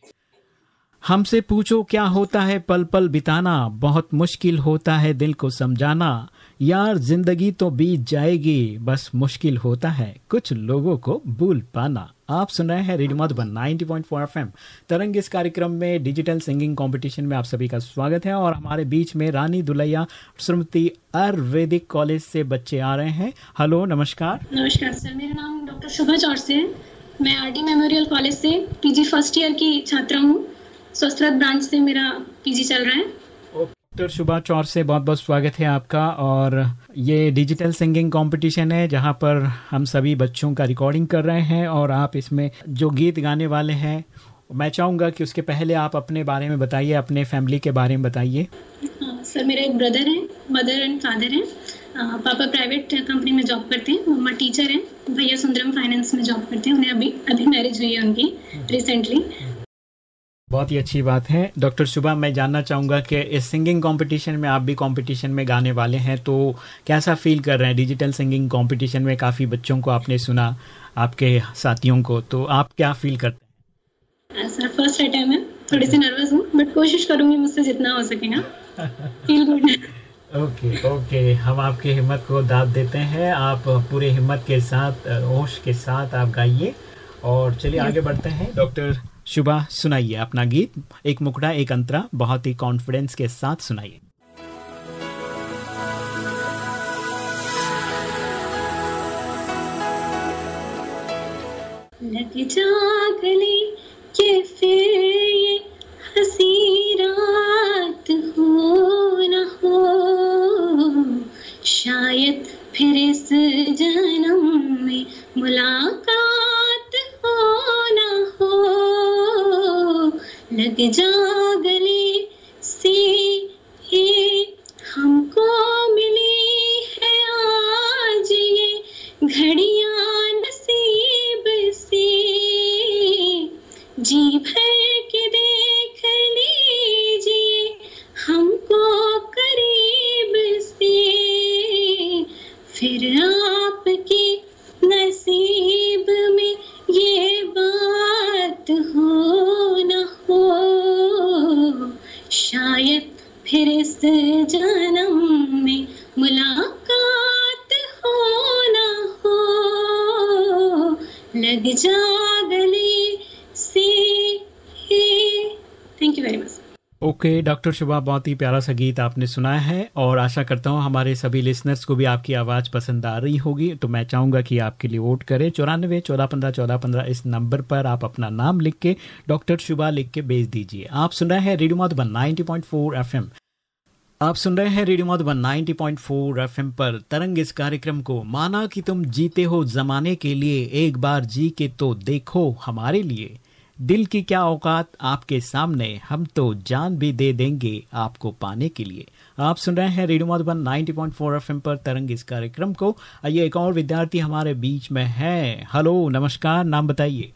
हमसे पूछो, क्या होता है पल पल बिताना? बहुत मुश्किल होता है दिल को समझाना। यार, ज़िंदगी तो बीत जाएगी, बस मुश्किल होता है कुछ लोगों को भूल पाना। आप सुन रहे हैं रेडियो मधुबन 90.4 एफएम। तरंग इस कार्यक्रम में डिजिटल सिंगिंग कंपटीशन में आप सभी का स्वागत है और हमारे बीच में रानी दुलैया, श्रीमती आयुर्वेदिक कॉलेज से बच्चे आ रहे हैं। हेलो, नमस्कार। नमस्कार सर, मेरा नाम डॉक्टर शुभा चौर से मैं आर डी मेमोरियल कॉलेज से पीजी फ़र्स्ट ईयर की छात्रा हूँ। स्वस्थ ब्रांच से मेरा पीजी चल रहा है। डॉक्टर शुभा चौर से बहुत बहुत स्वागत है आपका और ये डिजिटल सिंगिंग कंपटीशन है जहाँ पर हम सभी बच्चों का रिकॉर्डिंग कर रहे हैं और आप इसमें जो गीत गाने वाले हैं मैं चाहूँगा कि उसके पहले आप अपने बारे में बताइए अपने फैमिली के बारे में बताइए। हाँ, सर मेरा एक ब्रदर है मदर एंड फादर है। पापा प्राइवेट कंपनी में जॉब करते हैं मम्मा टीचर हैं भैया सुंदरम फाइनेंस में जॉब करते हैं उन्हें अभी अभी मैरिज हुई है उनकी रिसेंटली बहुत ही अच्छी बात है। डॉक्टर शुभा मैं जानना चाहूँगा कि इस सिंगिंग कंपटीशन में आप भी कंपटीशन में गाने वाले हैं तो कैसा फील कर रहे हैं? डिजिटल सिंगिंग कंपटीशन में काफ़ी बच्चों को आपने सुना आपके साथियों को तो आप क्या फील करते हैं? सर फ़र्स्ट टाइम है थोड़ी सी नर्वस हूँ बट कोशिश करूँगी मुझसे जितना हो सकेगा फील गुड ओके ओके हम आपकी हिम्मत को दाद देते हैं। आप पूरे हिम्मत के साथ होश के साथ आप गाइए और चलिए आगे बढ़ते हैं। डॉक्टर शुभा सुनाइए अपना गीत। एक मुकड़ा एक अंतरा बहुत ही कॉन्फिडेंस के साथ सुनाइए। लग जा गली के फिर फिर इस जन्म में मुलाकात हो न हो लग जा गले से डॉक्टर शुभा, बहुत ही प्यारा सा गीत आपने सुनाया है और आशा करता हूँ हमारे सभी लिसनर्स को भी आपकी आवाज़ पसंद आ रही होगी। तो मैं चाहूँगा कि आपके लिए वोट करें। चौरानवे, चौदह, पंद्रह चौदह, पंद्रह, इस नंबर पर आप अपना नाम लिख के, डॉक्टर शुभा लिख के भेज दीजिए। आप सुन रहे हैं radio Madhuban ninety point four F आप सुन रहे हैं रेडियो मधुबन 90.4 एफएम पर तरंग इस कार्यक्रम को, माना कि तुम जीते हो जमाने के लिए, एक बार जी के तो देखो हमारे लिए। दिल की क्या औकात आपके सामने, हम तो जान भी दे देंगे आपको पाने के लिए। आप सुन रहे हैं रेडियो मधुबन 90.4 एफएम पर तरंग इस कार्यक्रम को। आइए एक और विद्यार्थी हमारे बीच में है। हेलो, नमस्कार, नाम बताइए।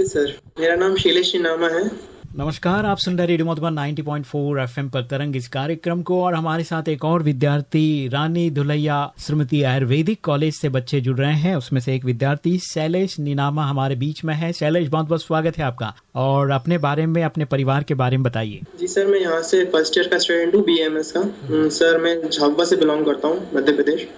सर, मेरा नाम शैलेश नामा है। नमस्कार आप सुन रहे रेडियो मधुबन 90.4 एफएम पर तरंग इस कार्यक्रम को और हमारे साथ एक और विद्यार्थी रानी धुलैया श्रीमती आयुर्वेदिक कॉलेज से बच्चे जुड़ रहे हैं। उसमें से एक विद्यार्थी शैलेश नीनामा हमारे बीच में है। शैलेश बहुत बहुत स्वागत है आपका। और अपने बारे में अपने परिवार के बारे में बताइए। जी सर मैं यहाँ से फ़र्स्ट ईयर का स्टूडेंट हूँ बी का। हम्म, सर मैं झाबुआ से बिलोंग करता हूँ मध्य प्रदेश।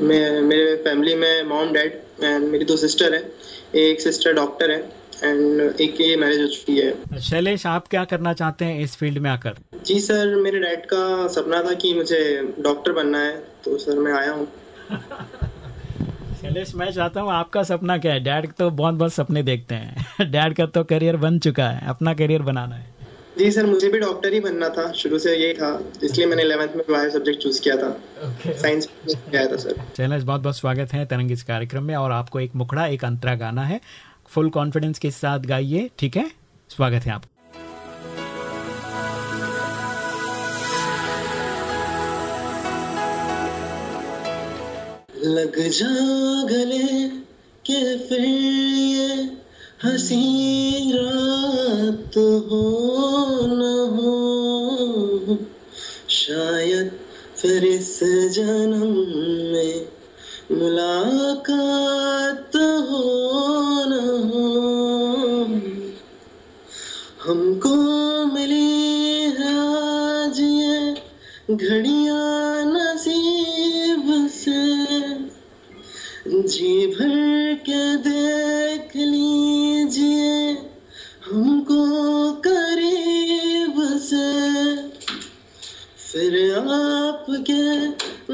मैं मेरे फैमिली में मॉम डैड एंड मेरी दो सिस्टर है। एक सिस्टर डॉक्टर है। एंड एक ये मैरिज हो चुकी है। शैलेश आप क्या करना चाहते हैं इस फ़ील्ड में आकर? जी सर मेरे डैड का सपना था कि मुझे डॉक्टर बनना है तो सर मैं आया हूँ। शैलेश मैं चाहता हूँ आपका सपना क्या है? डैड तो बहुत बहुत सपने देखते हैं। डैड का तो करियर बन चुका है अपना करियर बनाना है। जी सर मुझे भी डॉक्टर ही बनना था शुरू से यही था इसलिए मैंने इलेवेंथ में बायो सब्जेक्ट चूज़ किया था। Science okay. किया था सर शैलेश बहुत बहुत स्वागत है तरंग इस कार्यक्रम में और आपको एक मुखड़ा एक अंतरा गाना है। फुल कॉन्फिडेंस के साथ गाइए, ठीक है? स्वागत है आप लग जा गले के फिर ये हसी रात हो न हो। शायद फिर इस जन्म में मुलाकात हो हमको मिली आज ये घड़िया नसीब से। जी भर के देख लीजिए हमको करीब से। फिर आपके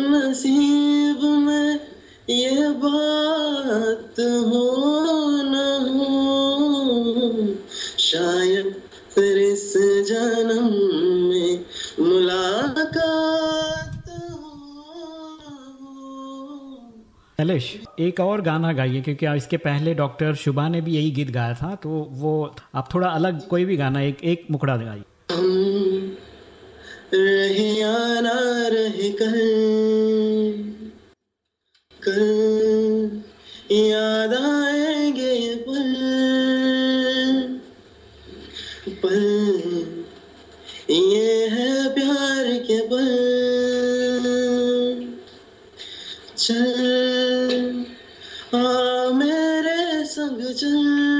नसीब में ये बात हो न हो, शायद फिर इस जन्म में मुलाकात नलेश एक और गाना गाइए क्योंकि इसके पहले डॉक्टर शुभा ने भी यही गीत गाया था तो वो आप थोड़ा अलग कोई भी गाना एक एक मुखड़ा गाइए। रहे या ना रहे कल कल याद आएँगे पल। पल ये है प्यार के पल चल आ मेरे संग चल।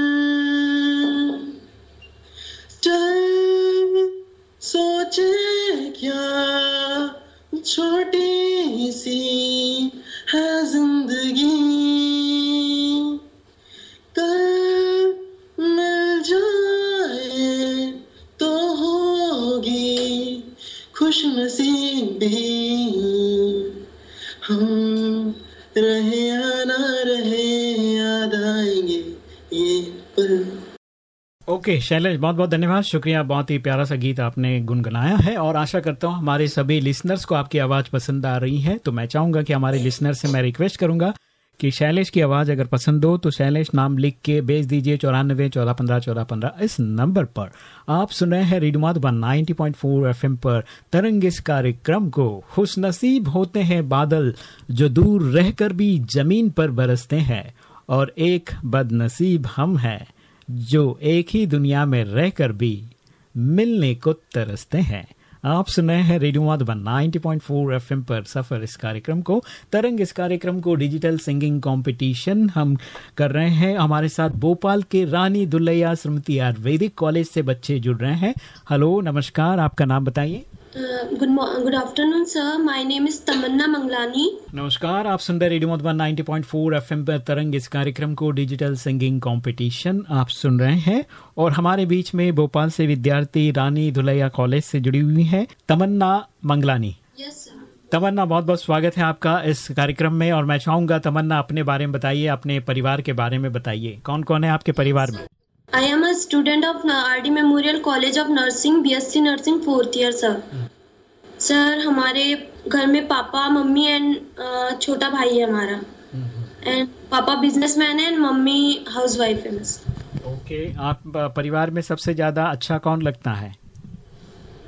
शैलेश बहुत बहुत धन्यवाद। शुक्रिया, बहुत ही प्यारा सा गीत आपने गुनगुनाया है और आशा करता हूँ हमारे सभी लिसनर्स को आपकी आवाज़ पसंद आ रही है तो मैं चाहूँगा कि हमारे लिसनर्स से मैं रिक्वेस्ट करूँगा कि शैलेश की आवाज़ अगर पसंद हो तो शैलेश नाम लिख के भेज दीजिए चौरानबे चौदह पंद्रह चौदह पंद्रह, इस नंबर पर। आप सुन रहे हैं radio ninety point four F पर तरंग इस कार्यक्रम को। खुश नसीब होते हैं बादल, जो दूर रहकर भी ज़मीन पर बरसते हैं, और एक बदनसीब हम हैं। जो एक ही दुनिया में रहकर भी मिलने को तरसते हैं। आप सुन रहे हैं रेडियो माधुबन 90.4 एफएम पर सफ़र इस कार्यक्रम को। तरंग इस कार्यक्रम को डिजिटल सिंगिंग कंपटीशन हम कर रहे हैं। हमारे साथ भोपाल के रानी दुल्लैया श्रीमती आयुर्वेदिक कॉलेज से बच्चे जुड़ रहे हैं। हेलो, नमस्कार, आपका नाम बताइए। Good afternoon sir my name is Tamanna Mangalani नमस्कार आप सुन रहे रेडियो मधुबन 90.4 एफएम पर तरंग इस कार्यक्रम को डिजिटल सिंगिंग कंपटीशन आप सुन रहे हैं और हमारे बीच में भोपाल से विद्यार्थी रानी धुलैया कॉलेज से जुड़ी हुई है तमन्ना मंगलानी। Yes, तमन्ना बहुत बहुत स्वागत है आपका इस कार्यक्रम में और मैं चाहूँगा तमन्ना अपने बारे में बताइए अपने परिवार के बारे में बताइए। कौन कौन है आपके परिवार में? I am a student of RD Memorial College of Nursing, BSc Nursing fourth year, sir. Sir sir हमारे घर में पापा मम्मी एंड छोटा भाई है हमारा। एंड पापा बिजनेसमैन है एंड मम्मी हाउसवाइफ है ओके आप परिवार में सबसे ज़्यादा अच्छा कौन लगता है?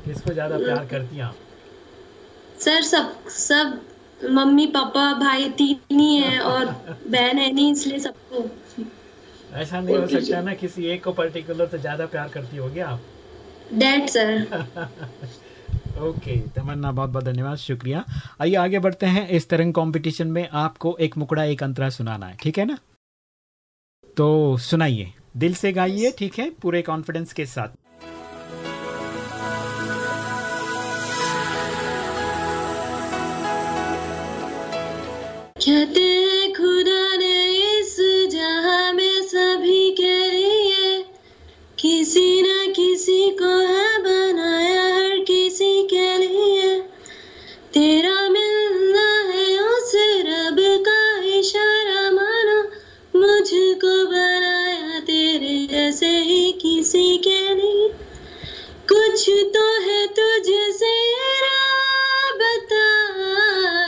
किसको ज़्यादा प्यार करती हैं आप? सर सब सब मम्मी पापा भाई तीन ही है और बहन है नहीं इसलिए सबको ऐसा नहीं हो सकता ना किसी एक को पर्टिकुलर तो ज़्यादा प्यार करती होगी आप। डैड सर ओके तमन्ना बहुत बहुत धन्यवाद शुक्रिया। आइए आगे बढ़ते हैं। इस तरंग कंपटीशन में आपको एक मुकड़ा एक अंतरा सुनाना है ठीक है ना? तो सुनाइए। दिल से गाइए ठीक है? पूरे कॉन्फिडेंस के साथ। कहते हैं किसी न किसी को है बनाया, हर किसी के लिए। तेरा मिलना है उस रब का इशारा, माना मुझको बनाया तेरे जैसे ही किसी के लिए। कुछ तो है तुझसे बता,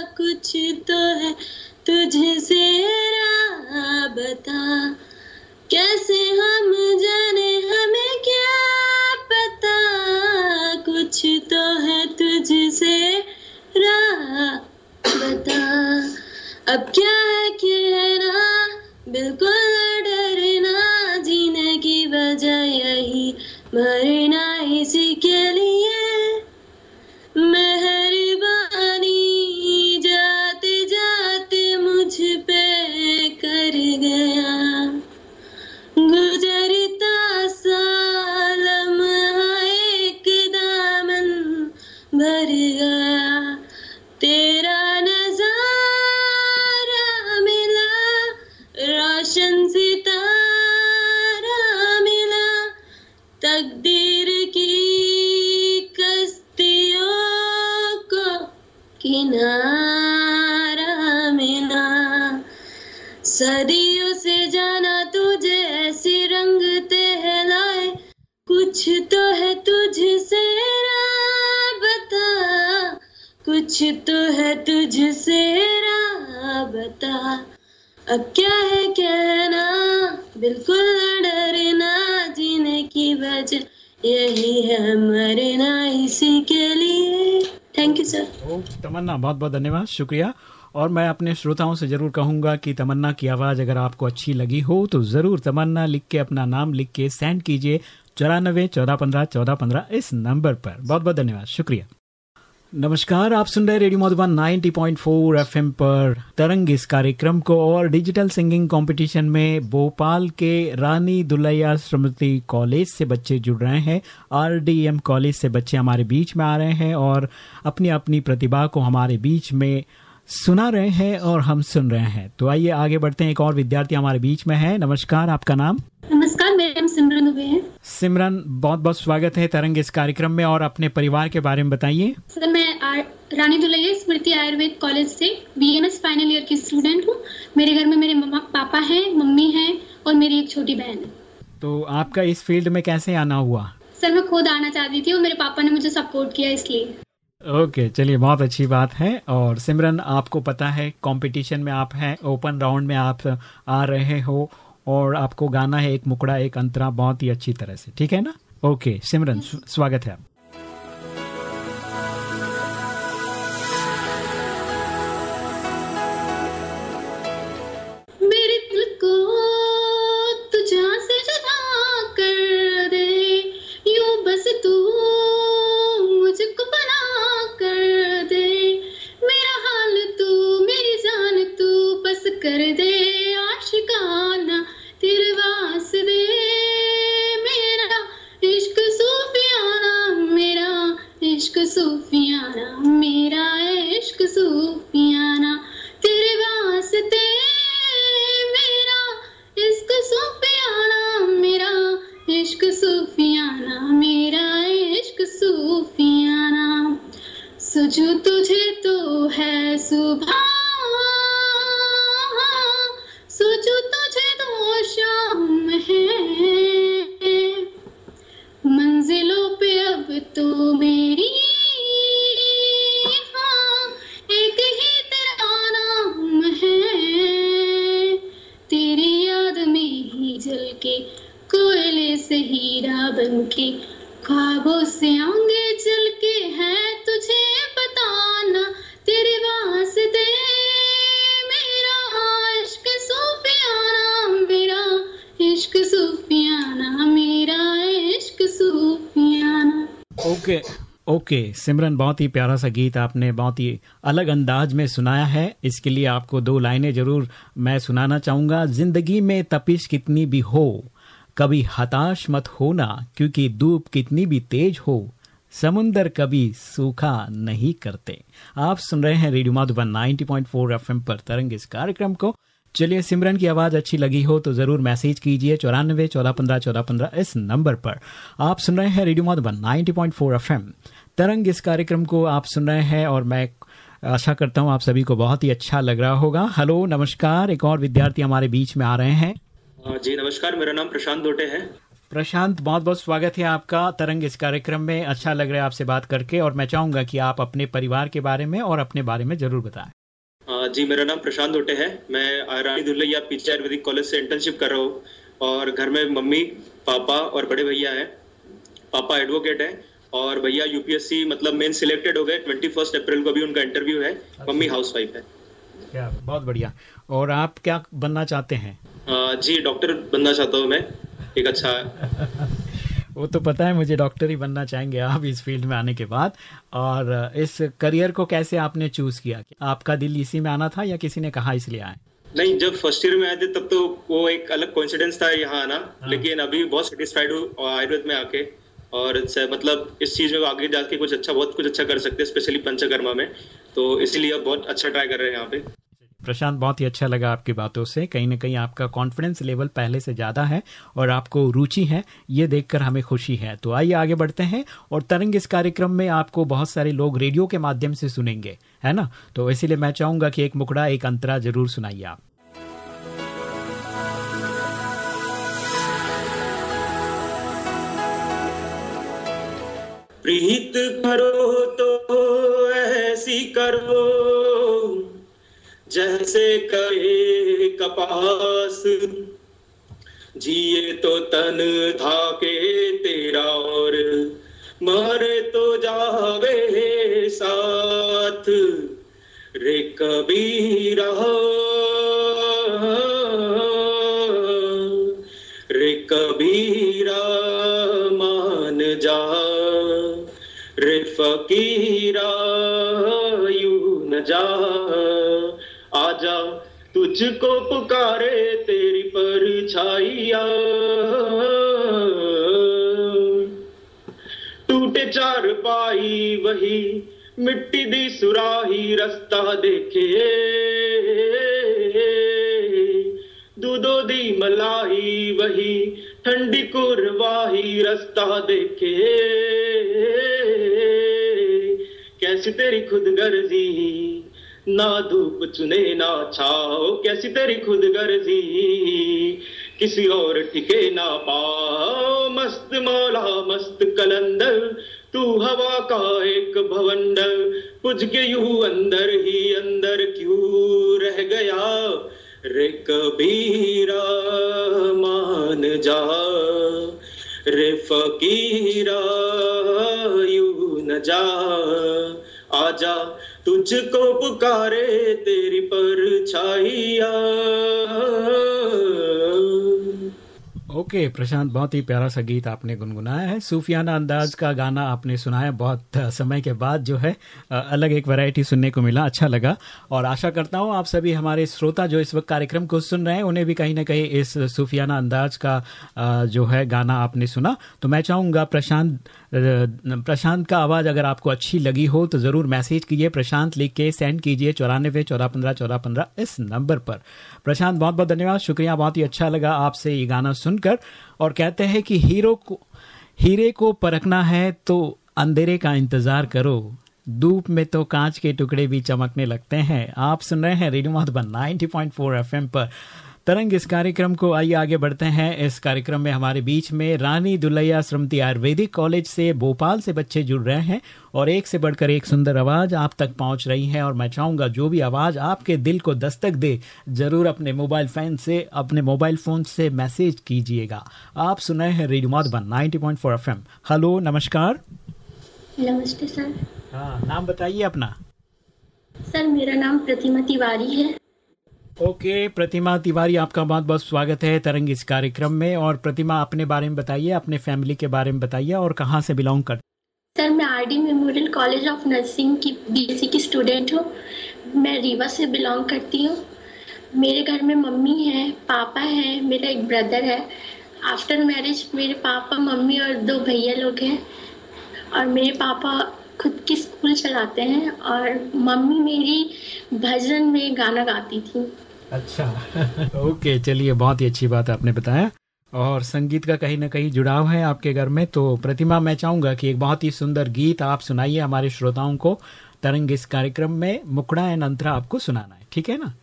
कुछ तो है तुझसे बता। कैसे अब क्या है कहना? बिल्कुल डरना जीने की वजह यही। मरना इसी के लिए कुछ तो है तुझसे बता अब क्या है कहना? बिल्कुल डरना जीने की वजह यही है मरना इसी के लिए। थैंक यू सर तमन्ना, बहुत बहुत धन्यवाद, शुक्रिया। और मैं अपने श्रोताओं से ज़रूर कहूँगा कि तमन्ना की आवाज़ अगर आपको अच्छी लगी हो तो ज़रूर तमन्ना लिख के, अपना नाम लिख के सेंड कीजिए चौरानबे चौदह पंद्रह चौदह पंद्रह इस नंबर पर। बहुत बहुत धन्यवाद, शुक्रिया। नमस्कार, आप सुन रहे रेडियो मधुबन 90.4 एफएम पर तरंग इस कार्यक्रम को और डिजिटल सिंगिंग कंपटीशन में भोपाल के रानी दुल्लैया स्मृति कॉलेज से बच्चे जुड़ रहे हैं। आरडीएम कॉलेज से बच्चे हमारे बीच में आ रहे हैं और अपनी अपनी प्रतिभा को हमारे बीच में सुना रहे हैं और हम सुन रहे हैं। तो आइए आगे बढ़ते हैं। एक और विद्यार्थी हमारे बीच में है। नमस्कार, आपका नाम? नमस्कार मेरा सिमरन दुबे है। सिमरन बहुत बहुत स्वागत है तरंग इस कार्यक्रम में और अपने परिवार के बारे में बताइए। सर मैं रानी दुलैया स्मृति आयुर्वेद कॉलेज से बीएमएस फाइनल ईयर की स्टूडेंट हूँ। मेरे घर में मेरे मम्मा पापा हैं मम्मी हैं और मेरी एक छोटी बहन है। तो आपका इस फ़ील्ड में कैसे आना हुआ? सर मैं खुद आना चाहती थी और मेरे पापा ने मुझे सपोर्ट किया इसलिए। ओके okay, चलिए बहुत अच्छी बात है। और सिमरन आपको पता है कंपटीशन में आप हैं ओपन राउंड में आप आ रहे हो और आपको गाना है एक मुकड़ा एक अंतरा बहुत ही अच्छी तरह से। ठीक है ना? ओके सिमरन स्वागत है आप इश्क सूफियाना, मेरा इश्क सूफियाना, तेरे वास्ते मेरा इश्क सूफियाना, मेरा इश्क सूफियाना, मेरा इश्क सूफियाना। सुझू तुझे तो है सुबह, सुझू तुझे तो शाम है। मंजिलों पे अब तो मेरी हाँ एक ही तेरा नाम है। तेरी याद में ही जल के, कोयले से हीरा बन के, ख्वाबों से आगे चल के है तुझे बताना, तेरे वास दे मेरा इश्क सूफियाना, मेरा इश्क सूफियाना, मेरा ओके ओके, सिमरन, बहुत ही प्यारा सा गीत आपने बहुत ही अलग अंदाज में सुनाया है। इसके लिए आपको दो लाइनें ज़रूर मैं सुनाना चाहूँगा। ज़िंदगी में तपिश कितनी भी हो, कभी हताश मत होना, क्योंकि धूप कितनी भी तेज हो, समुंदर कभी सूखा नहीं करते। आप सुन रहे हैं रेडियो माधुबन 90.4 एफएम पर तरंग इस कार्यक्रम को। चलिए सिमरन की आवाज़ अच्छी लगी हो तो ज़रूर मैसेज कीजिए चौरानबे चौदह पंद्रह चौदह पंद्रह इस नंबर पर। आप सुन रहे हैं रेडियो मधुबन 90.4 पॉइंट फोर तरंग इस कार्यक्रम को आप सुन रहे हैं और मैं आशा करता हूँ आप सभी को बहुत ही अच्छा लग रहा होगा। हेलो नमस्कार। एक और विद्यार्थी हमारे बीच में आ रहे हैं। जी नमस्कार। मेरा नाम प्रशांत दोटे है। प्रशांत बहुत बहुत स्वागत है आपका तरंग इस कार्यक्रम में। अच्छा लग रहा है आपसे बात करके और मैं चाहूँगा कि आप अपने परिवार के बारे में और अपने बारे में ज़रूर बताएँ। जी मेरा नाम प्रशांत ओटे है। मैं रानी दुल्लैया पीछे आयुर्वेदिक कॉलेज से इंटर्नशिप कर रहा हूँ और घर में मम्मी पापा और बड़े भैया हैं। पापा एडवोकेट है और भैया यूपीएससी मतलब मेन सिलेक्टेड हो गए। ट्वेंटी फ़र्स्ट अप्रैल को भी उनका इंटरव्यू है। मम्मी हाउस वाइफ है। क्या बहुत बढ़िया। और आप क्या बनना चाहते हैं? आ, जी डॉक्टर बनना चाहता हूँ मैं। एक अच्छा वो तो पता है मुझे डॉक्टर ही बनना चाहेंगे आप इस फ़ील्ड में आने के बाद। और इस करियर को कैसे आपने चूज़ किया? आपका दिल इसी में आना था या किसी ने कहा इसलिए आए? नहीं जब फ़र्स्ट ईयर में आए थे तब तो वो एक अलग कॉन्फिडेंस था यहाँ आना। हाँ। लेकिन अभी बहुत सेटिस्फाइड हूँ आयुर्वेद में आके। और मतलब इस चीज़ में आगे जाके कुछ अच्छा बहुत कुछ अच्छा कर सकते हैं स्पेशली पंचकर्मा में। तो इसीलिए अब बहुत अच्छा ट्राई कर रहे हैं यहाँ पे। प्रशांत, बहुत ही अच्छा लगा आपकी बातों से। कहीं ना कहीं आपका कॉन्फिडेंस लेवल पहले से ज़्यादा है और आपको रुचि है, ये देखकर हमें खुशी है। तो आइए आगे बढ़ते हैं और तरंग इस कार्यक्रम में आपको बहुत सारे लोग रेडियो के माध्यम से सुनेंगे, है ना? तो इसीलिए मैं चाहूँगा कि एक मुकड़ा एक अंतरा ज़रूर सुनाइए आप। प्रीत करो तो ऐसी करो। जैसे करे कपास, जिए तो तन धाके तेरा और, मरे तो जावे साथ, रे कबीरा रे कबीरा मान जा, रे फकीरा यू न जा। आजा तुझको पुकारे तेरी पर परछाइया टूटे चार पाई, वही मिट्टी दी सुराही, रस्ता देखे। दूधो दी मलाई, वही ठंडी कुरवाही, रस्ता देखे। कैसी तेरी खुद गर्जी ना धूप चुने ना छाओ, कैसी तेरी खुद गर्जी? किसी और टिके ना पाओ, मस्त मौला, मस्त कलंदर, तू हवा का एक भवंडर पुज के यू अंदर ही अंदर क्यों रह गया? रे कबीरा, मान जा। रे फकीरा, यू न जा। आजा तुझको पुकारे तेरी परछाइया। ओके okay, प्रशांत बहुत ही प्यारा सा गीत आपने गुनगुनाया है। सूफियाना अंदाज का गाना आपने सुनाया बहुत समय के बाद जो है अलग एक वैरायटी सुनने को मिला अच्छा लगा। और आशा करता हूँ आप सभी हमारे श्रोता जो इस वक्त कार्यक्रम को सुन रहे हैं उन्हें भी कहीं ना कहीं इस सूफियाना अंदाज का जो है गाना आपने सुना। तो मैं चाहूँगा प्रशांत प्रशांत का आवाज़ अगर आपको अच्छी लगी हो तो ज़रूर मैसेज कीजिए, प्रशांत लिख के सेंड कीजिए चौरानबे चौदह पंद्रह चौदह पंद्रह इस नंबर पर। प्रशांत बहुत बहुत धन्यवाद, शुक्रिया, बहुत ही अच्छा लगा आपसे ये गाना सुनकर। और कहते हैं कि हीरो को, हीरे को परखना है तो अंधेरे का इंतज़ार करो, धूप में तो कांच के टुकड़े भी चमकने लगते हैं। आप सुन रहे हैं रेडियो मधुबन 90.4 एफएम पर। तरंग इस कार्यक्रम को आइए आगे बढ़ते हैं। इस कार्यक्रम में हमारे बीच में रानी दुलैया श्रमती आयुर्वेदिक कॉलेज से भोपाल से बच्चे जुड़ रहे हैं और एक से बढ़कर एक सुंदर आवाज़ आप तक पहुँच रही है और मैं चाहूँगा जो भी आवाज़ आपके दिल को दस्तक दे ज़रूर अपने मोबाइल फ़ैन से अपने मोबाइल फ़ोन से मैसेज कीजिएगा। आप सुन रहे हैं radio Madhuban ninety point hello नमस्कार। नमस्ते सर। हाँ नाम बताइए अपना। सर मेरा नाम प्रतिमा तिवारी है। ओके, प्रतिमा तिवारी, आपका बहुत बहुत स्वागत है तरंग इस कार्यक्रम में। और प्रतिमा, अपने बारे में बताइए, अपने फैमिली के बारे में बताइए और कहाँ से बिलोंग कर सर, मैं R D memorial college of nursing की बीएससी की स्टूडेंट हूँ। मैं रीवा से बिलोंग करती हूँ। मेरे घर में मम्मी है, पापा है, मेरा एक ब्रदर है। आफ्टर मैरिज मेरे पापा, मम्मी और दो भैया लोग हैं। और मेरे पापा खुद की स्कूल चलाते हैं और मम्मी मेरी भजन में गाना गाती थी। अच्छा। ओके चलिए बहुत ही अच्छी बात आपने बताया। और संगीत का कहीं ना कहीं जुड़ाव है आपके घर में तो प्रतिमा मैं चाहूँगा कि एक बहुत ही सुंदर गीत आप सुनाइए हमारे श्रोताओं को। तरंग इस कार्यक्रम में मुकड़ा एंड अंतरा आपको सुनाना है ठीक है ना?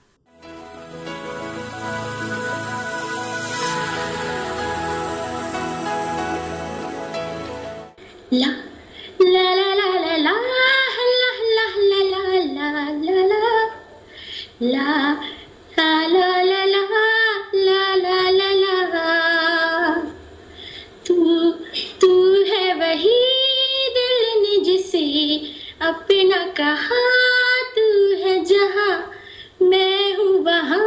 ला ला ला तू तू है तू है जहाँ मैं हूँ वहाँ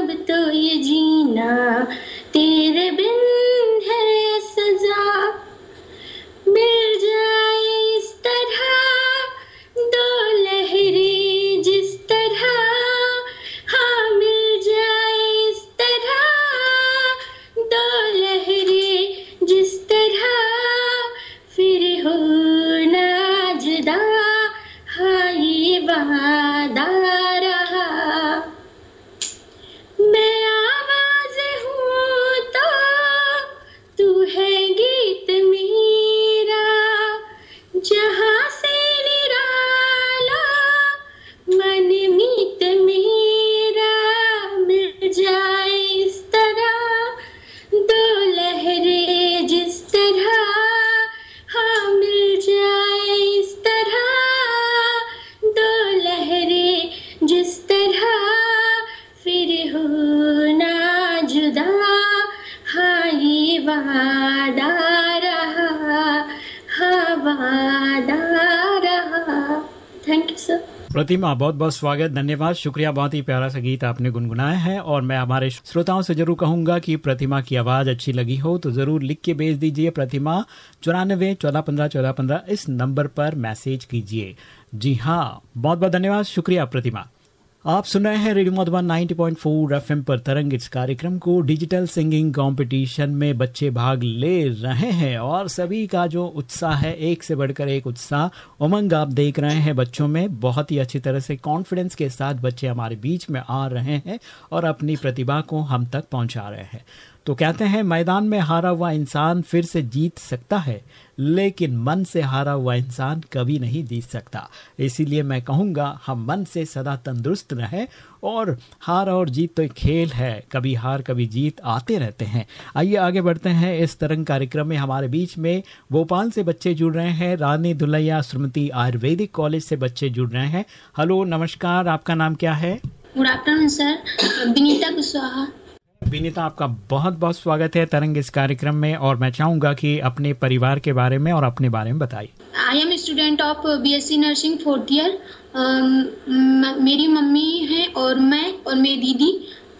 अब तो ये जीना प्रतिमा, बहुत बहुत स्वागत, धन्यवाद। शुक्रिया, बहुत ही प्यारा सा गीत आपने गुनगुनाया है और मैं हमारे श्रोताओं से ज़रूर कहूँगा कि प्रतिमा की आवाज़ अच्छी लगी हो तो ज़रूर लिख के भेज दीजिए प्रतिमा चौरानबे चौदह पंद्रह चौदह पंद्रह इस नंबर पर मैसेज कीजिए। जी हाँ बहुत बहुत धन्यवाद, शुक्रिया प्रतिमा। आप सुन रहे हैं रेडियो मधुबन 90.4 पॉइंट पर तरंग। इस कार्यक्रम को डिजिटल सिंगिंग कंपटीशन में बच्चे भाग ले रहे हैं और सभी का जो उत्साह है, एक से बढ़कर एक उत्साह, उमंग आप देख रहे हैं बच्चों में। बहुत ही अच्छी तरह से कॉन्फिडेंस के साथ बच्चे हमारे बीच में आ रहे हैं और अपनी प्रतिभा को हम तक पहुँचा रहे हैं। तो कहते हैं, मैदान में हारा हुआ इंसान फिर से जीत सकता है, लेकिन मन से हारा हुआ इंसान कभी नहीं जीत सकता। इसीलिए मैं कहूँगा, हम मन से सदा तंदुरुस्त रहें और हार और जीत तो एक खेल है। कभी हार, कभी जीत आते रहते हैं। आइए आगे बढ़ते हैं। इस तरंग कार्यक्रम में हमारे बीच में भोपाल से बच्चे जुड़ रहे हैं। रानी दुलैया श्रीमती आयुर्वेदिक कॉलेज से बच्चे जुड़ रहे हैं। हेलो, नमस्कार। आपका नाम क्या है? Good afternoon sir. Vinita Kushwaha. Vinita आपका बहुत बहुत स्वागत है तरंग इस कार्यक्रम में और मैं चाहूँगा कि अपने परिवार के बारे में और अपने बारे में बताइए। I am student of BSc nursing fourth year मेरी मम्मी है और मैं और मेरी दीदी।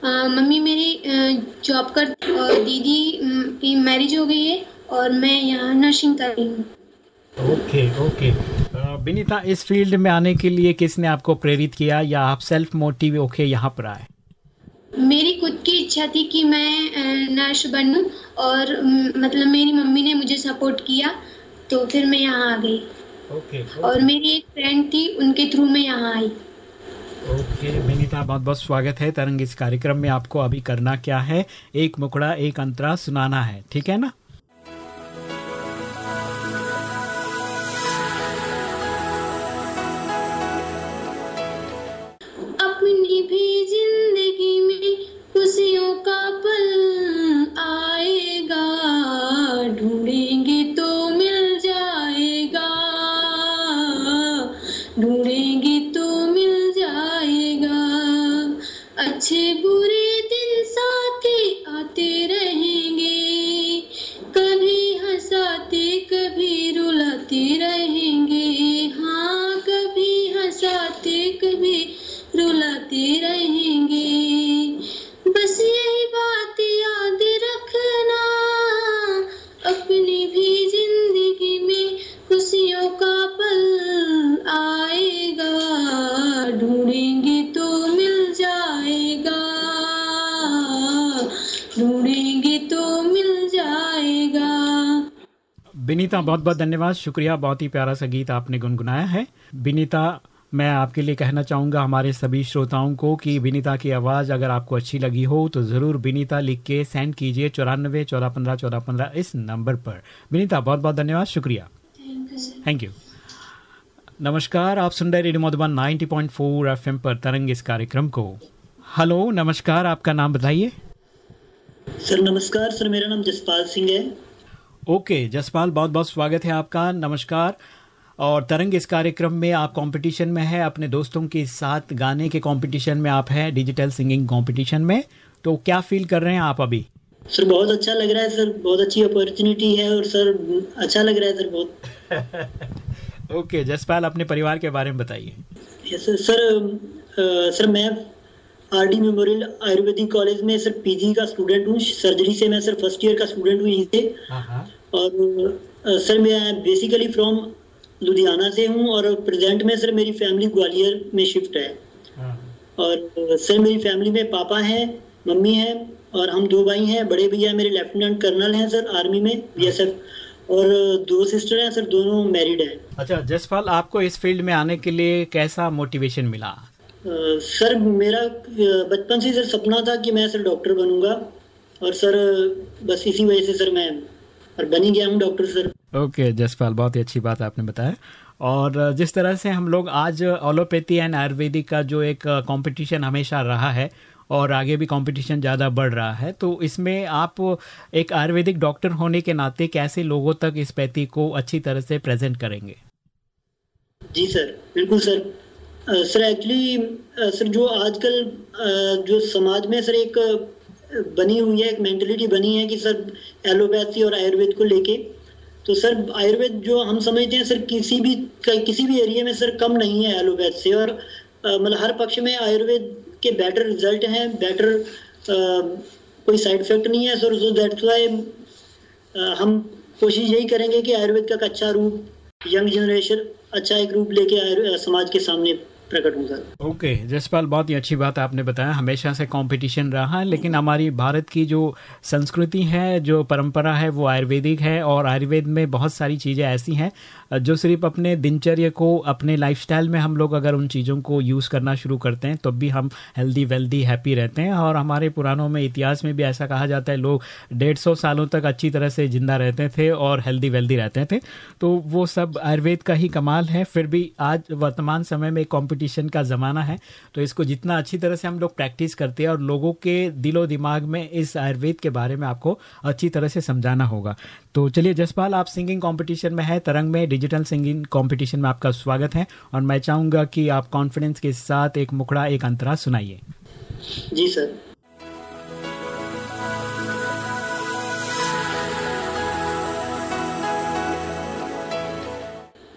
मम्मी मेरी जॉब कर और दीदी की मैरिज हो गई है और मैं यहाँ नर्सिंग कर रही हूँ। ओके ओके विनीता इस फ़ील्ड में आने के लिए किसने आपको प्रेरित किया या आप सेल्फ मोटिव होके यहाँ पर आए? मेरी खुद की इच्छा थी कि मैं नर्स बनूं और मतलब मेरी मम्मी ने मुझे सपोर्ट किया तो फिर मैं यहाँ आ गई। ओके और मेरी एक फ्रेंड थी उनके थ्रू मैं यहाँ आई। ओके विनीता बहुत बहुत स्वागत है तरंग। इस कार्यक्रम में आपको अभी करना क्या है? एक मुकड़ा एक अंतरा सुनाना है ठीक है ना? खुशियों का पल आएगा, ढूंढेंगे तो मिल जाएगा। ढूंढेंगे तो मिल जाएगा। अच्छे बुरे दिन साथी आते रहेंगे, कभी हंसाते, कभी रुलाते रहेंगे। हाँ कभी हंसाते, कभी रुलाते रहेंगे। विनीता बहुत बहुत धन्यवाद। शुक्रिया बहुत ही प्यारा सा गीत आपने गुनगुनाया है। विनीता मैं आपके लिए कहना चाहूँगा हमारे सभी श्रोताओं को कि विनीता की आवाज़ अगर आपको अच्छी लगी हो तो ज़रूर विनीता लिख के सेंड कीजिए चौरानबे चौदह पंद्रह चौदह पंद्रह इस नंबर पर। विनीता बहुत बहुत धन्यवाद। शुक्रिया। थैंक यू नमस्कार आप सुन रहे रेडियो मधुबन 90.4 एफएम पर तरंग इस कार्यक्रम को। हेलो नमस्कार आपका नाम बताइए। सर नमस्कार। सर मेरा नाम जसपाल सिंह है। ओके जसपाल बहुत बहुत स्वागत है आपका नमस्कार। और तरंग इस कार्यक्रम में आप कंपटीशन में है अपने दोस्तों के साथ गाने के कंपटीशन में आप हैं डिजिटल सिंगिंग कंपटीशन में। तो क्या फील कर रहे हैं आप अभी? सर बहुत अच्छा लग रहा है सर। बहुत अच्छी अपॉर्चुनिटी है और सर अच्छा लग रहा है सर बहुत। ओके जसपाल अपने परिवार के बारे में बताइए। Yes, सर सर मैं R D memorial Ayurvedic college में सर पीजी का स्टूडेंट हूँ सर्जरी से मैं सर फ़र्स्ट ईयर का स्टूडेंट हूँ यहीं से हाँ, हाँ। और सर मैं बेसिकली फ्रॉम लुधियाना से हूँ और प्रेजेंट में सर मेरी फैमिली ग्वालियर में शिफ्ट है। हाँ। और सर मेरी फैमिली में पापा हैं मम्मी हैं और हम दो भाई हैं बड़े भैया मेरे लेफ्टिनेंट कर्नल हैं सर आर्मी में बीएसएफ और दो सिस्टर हैं सर दोनों मैरिड हैं। अच्छा जसपाल आपको इस फ़ील्ड में आने के लिए कैसा मोटिवेशन मिला? सर मेरा बचपन से सर सपना था कि मैं सर डॉक्टर बनूँगा और सर बस इसी वजह से सर मैं और बनी गया हूँ डॉक्टर सर। ओके जसपाल बहुत ही अच्छी बात आपने बताया। और जिस तरह से हम लोग आज ओलोपैथी एंड आयुर्वेदिक का जो एक कंपटीशन हमेशा रहा है और आगे भी कंपटीशन ज़्यादा बढ़ रहा है तो इसमें आप एक आयुर्वेदिक डॉक्टर होने के नाते कैसे लोगों तक इस पैथी को अच्छी तरह से प्रेजेंट करेंगे? जी सर बिल्कुल सर। सर एक्चुअली सर, जो आजकल जो समाज में सर, एक बनी हुई है, एक मेंटलिटी बनी है कि सर एलोपैथी और आयुर्वेद को लेके तो सर, आयुर्वेद जो हम समझते हैं, सर, किसी भी किसी भी एरिया में सर, कम नहीं है एलोपैथ से, और मतलब हर पक्ष में आयुर्वेद के बेटर रिज़ल्ट हैं बेटर कोई साइड इफ़ेक्ट नहीं है, सर सो दैट्स वाई हम कोशिश यही करेंगे कि आयुर्वेद का अच्छा रूप यंग जनरेशन अच्छा एक रूप लेके समाज के सामने प्रकट होगा ओके जसपाल, बहुत ही अच्छी बात आपने बताया। हमेशा से कंपटीशन रहा है, लेकिन हमारी भारत की जो संस्कृति है, जो परंपरा है, वो आयुर्वेदिक है और आयुर्वेद में बहुत सारी चीज़ें ऐसी हैं, जो सिर्फ़ अपने दिनचर्या को, अपने लाइफस्टाइल में हम लोग अगर उन चीज़ों को यूज़ करना शुरू करते हैं, तब भी हम हेल्दी वेल्दी हैप्पी रहते हैं। और हमारे पुरानों में, इतिहास में भी ऐसा कहा जाता है, लोग डेढ़ सौ सालों तक अच्छी तरह से ज़िंदा रहते थे और हेल्दी वेल्दी रहते थे। तो वो सब आयुर्वेद का ही कमाल है। फिर भी आज वर्तमान समय में कॉम्पिटिशन का ज़माना है तो इसको जितना अच्छी तरह से हम लोग प्रैक्टिस करते हैं और लोगों के दिलो दिमाग में इस आयुर्वेद के बारे में आपको अच्छी तरह से समझाना होगा। तो चलिए, जसपाल, आप सिंगिंग कॉम्पिटिशन में है, तरंग में डिजिटल सिंगिंग कॉम्पिटिशन में आपका स्वागत है और मैं चाहूँगा कि आप कॉन्फिडेंस के साथ एक मुखड़ा, एक अंतरा सुनाइए। जी सर।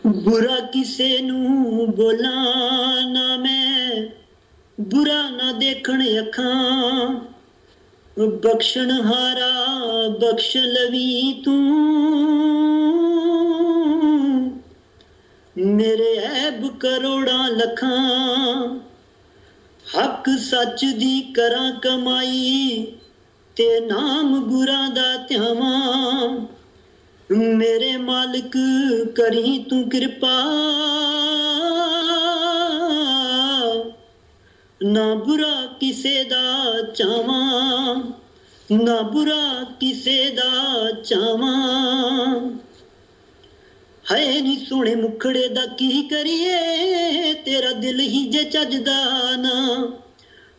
बुरा किसे नू बोला ना मैं बुरा ना देखण अखां बख्शण हारा बख्श लवी तू मेरे ऐब करोड़ा लखा हक सच दी करा कमाई ते नाम गुरा दा त्यावा मेरे मालिक, करी तू कृपा। ना बुरा किसे दा चावा ना बुरा किसे दा चावा है नी सोने मुखड़े दा की करिए, तेरा दिल ही जे चजदा ना।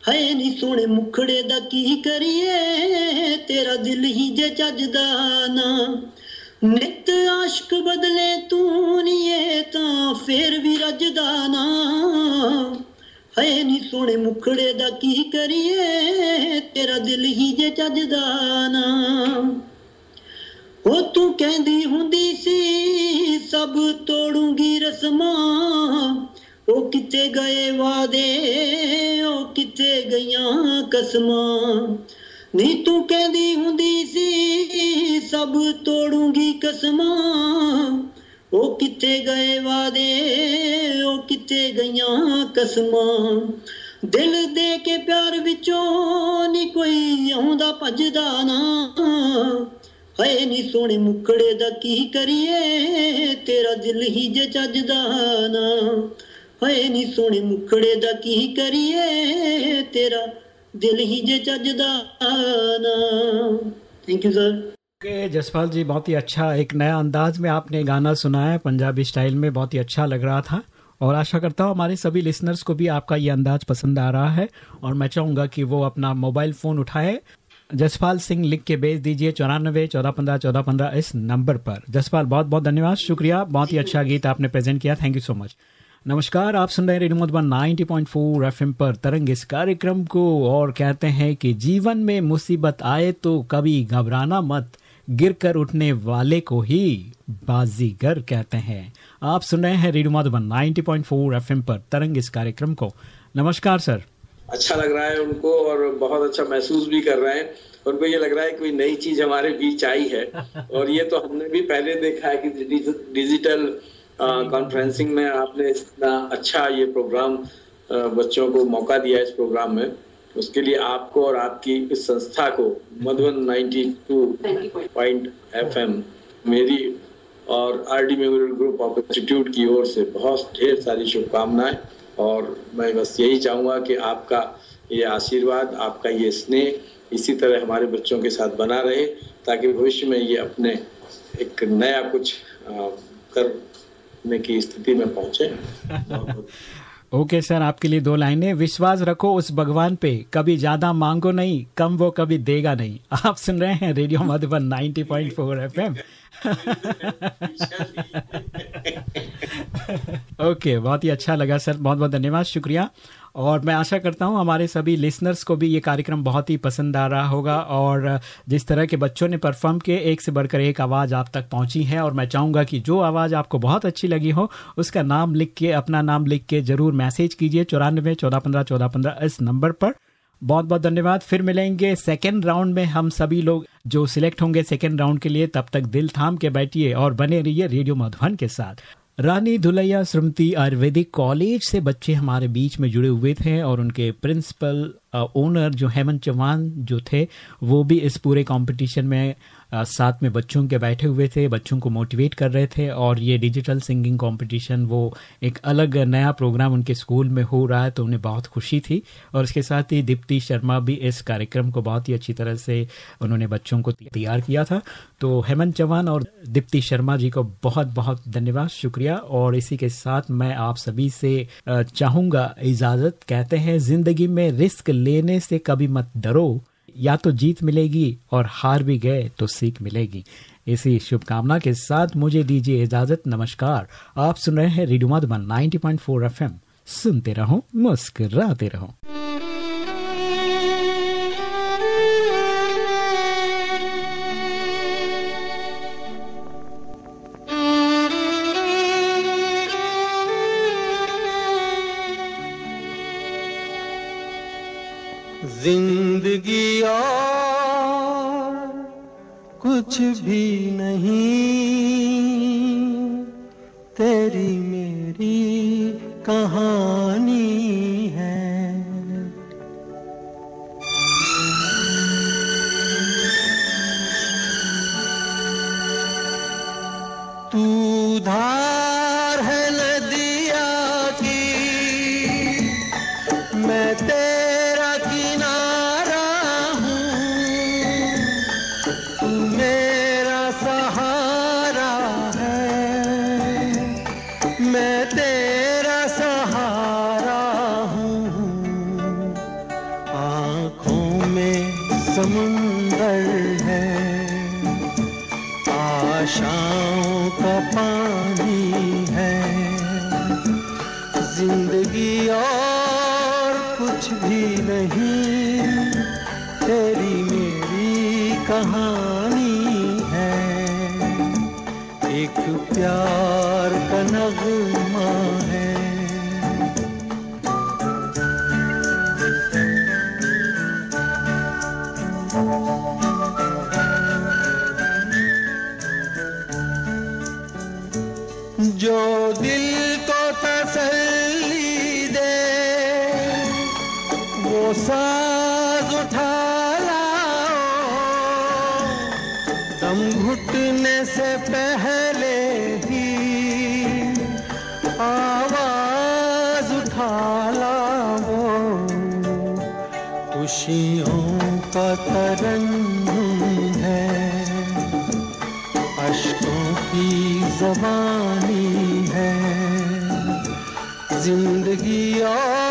है नी सोने मुखड़े दा की करिए, तेरा दिल ही जे चजदा ना। ਨਿਤ ਆਸ਼ਕ ਬਦਲੇ ਤੂੰ ਨੀਏ ਤਾਂ ਫੇਰ ਵੀ ਰੱਜਦਾ ਨਾ ਹਏ ਨਹੀਂ ਸੋਹਣੇ ਮੁਖੜੇ ਦਾ ਕੀ ਕਰੀਏ, ਤੇਰਾ ਦਿਲ ਹੀ ਜੇ ਚੱਜਦਾ ਨਾ ਉਹ ਤੂੰ ਕਹਿੰਦੀ ਹੁੰਦੀ ਸੀ, ਸਭ ਤੋੜੂਗੀ ਰਸਮਾਂ। ਉਹ ਕਿਤੇ ਗਏ ਵਾਦੇ ਉਹ ਕਿੱਥੇ ਗਈਆਂ ਕਸਮਾਂ। ਨੀ ਤੂੰ ਕਹਿੰਦੀ ਹੁੰਦੀ ਸੀ, ਸਭ ਤੋੜੂੰਗੀ ਕਸਮਾਂ। ਉਹ ਕਿੱਥੇ ਗਏ ਵਾਦੇ ਉਹ ਕਿੱਥੇ ਗਈਆਂ ਕਸਮਾਂ। ਦਿਲ ਦੇ ਕੇ ਪਿਆਰ ਵਿੱਚੋਂ ਨਹੀਂ ਕੋਈ ਆਉਂਦਾ ਭੱਜਦਾ ਨਾ। ਹਏ ਨੀ ਸੋਹਣੇ ਮੁਖੜੇ ਦਾ ਕੀ ਕਰੀਏ, ਤੇਰਾ ਦਿਲ ਹੀ ਜੇ ਚੱਜਦਾ ਨਾ। ਹਏ ਨੀ ਸੋਹਣੇ ਮੁਖੜੇ ਦਾ ਕੀ ਕਰੀਏ, ਤੇਰਾ दिल ही जे थैंक यू सर के जसपाल जी बहुत ही अच्छा एक नया अंदाज में आपने गाना सुनाया है पंजाबी स्टाइल में बहुत ही अच्छा लग रहा था। और आशा करता हूँ हमारे सभी लिसनर्स को भी आपका ये अंदाज पसंद आ रहा है। और मैं चाहूँगा कि वो अपना मोबाइल फ़ोन उठाए। जसपाल सिंह लिख के भेज दीजिए चौरानबे चौदह पंद्रह चौदह पंद्रह इस नंबर पर। जसपाल बहुत बहुत धन्यवाद शुक्रिया बहुत ही अच्छा गीत आपने प्रेजेंट किया थैंक यू सो मच नमस्कार आप सुन रहे हैं रेडियो मधुबन 90.4 एफएम पर तरंग। इस कार्यक्रम को और कहते हैं कि जीवन में मुसीबत आए तो कभी घबराना मत गिर कर उठने वाले को ही बाजीगर कहते हैं। आप सुन रहे हैं रेडियो माधुबन 90.4 एफएम पर तरंग इस कार्यक्रम को। नमस्कार सर। अच्छा लग रहा है उनको और बहुत अच्छा महसूस भी कर रहे हैं। उनको ये लग रहा है कोई नई चीज़ हमारे बीच आई है। और ये तो हमने भी पहले देखा है कि डिजिटल कॉन्फ्रेंसिंग में आपने इतना अच्छा ये प्रोग्राम बच्चों को मौका दिया इस प्रोग्राम में। उसके लिए आपको और आपकी इस संस्था को, मधुबन 92 पॉइंट एफएम मेरी और R D memorial group of institute की ओर से बहुत ढेर सारी शुभकामनाएँ। और मैं बस यही चाहूँगा कि आपका ये आशीर्वाद, आपका ये स्नेह इसी तरह हमारे बच्चों के साथ बना रहे, ताकि भविष्य में ये अपने एक नया कुछ करने की स्थिति में पहुँचे। ओके सर आपके लिए दो लाइनें। विश्वास रखो उस भगवान पे कभी ज़्यादा मांगो नहीं कम वो कभी देगा नहीं। आप सुन रहे हैं रेडियो मधुबन 90.4 एफएम। ओके बहुत ही अच्छा लगा सर बहुत बहुत धन्यवाद शुक्रिया। और मैं आशा करता हूँ हमारे सभी लिसनर्स को भी ये कार्यक्रम बहुत ही पसंद आ रहा होगा और जिस तरह के बच्चों ने परफॉर्म किए, एक से बढ़कर एक आवाज़ आप तक पहुँची है और मैं चाहूँगा कि जो आवाज़ आपको बहुत अच्छी लगी हो, उसका नाम लिख के, अपना नाम लिख के ज़रूर मैसेज कीजिए चौरानवे चौदह पंद्रह चौदह पंद्रह इस नंबर पर। बहुत बहुत धन्यवाद। फिर मिलेंगे सेकेंड राउंड में हम सभी लोग जो सिलेक्ट होंगे सेकेंड राउंड के लिए। तब तक दिल थाम के बैठिए और बने रहिए रेडियो मधुबन के साथ। रानी धुलैया श्रमती आयुर्वेदिक कॉलेज से बच्चे हमारे बीच में जुड़े हुए थे और उनके प्रिंसिपल ओनर जो हेमंत चौहान जो थे, वो भी इस पूरे कंपटीशन में साथ में बच्चों के बैठे हुए थे, बच्चों को मोटिवेट कर रहे थे और ये डिजिटल सिंगिंग कंपटीशन वो एक अलग नया प्रोग्राम उनके स्कूल में हो रहा है तो उन्हें बहुत खुशी थी। और इसके साथ ही दीप्ति शर्मा भी इस कार्यक्रम को बहुत ही अच्छी तरह से उन्होंने बच्चों को तैयार किया था। तो हेमंत चौहान और दीप्ति शर्मा जी को बहुत बहुत धन्यवाद, शुक्रिया। और इसी के साथ मैं आप सभी से चाहूँगा इजाज़त। कहते हैं, ज़िंदगी में रिस्क लेने से कभी मत डरो। या तो जीत मिलेगी और हार भी गए तो सीख मिलेगी। इसी शुभकामना के साथ मुझे दीजिए इजाज़त। नमस्कार। आप सुन रहे हैं रेडियो मधुबन 90.4 एफएम। सुनते रहो, मुस्कराते रहो। ज़िंदगी और कुछ भी नहीं। तेरी मेरी कहानी है। तू धार नगमा है जो दिल का है। अशकों की जबानी है। ज़िंदगी और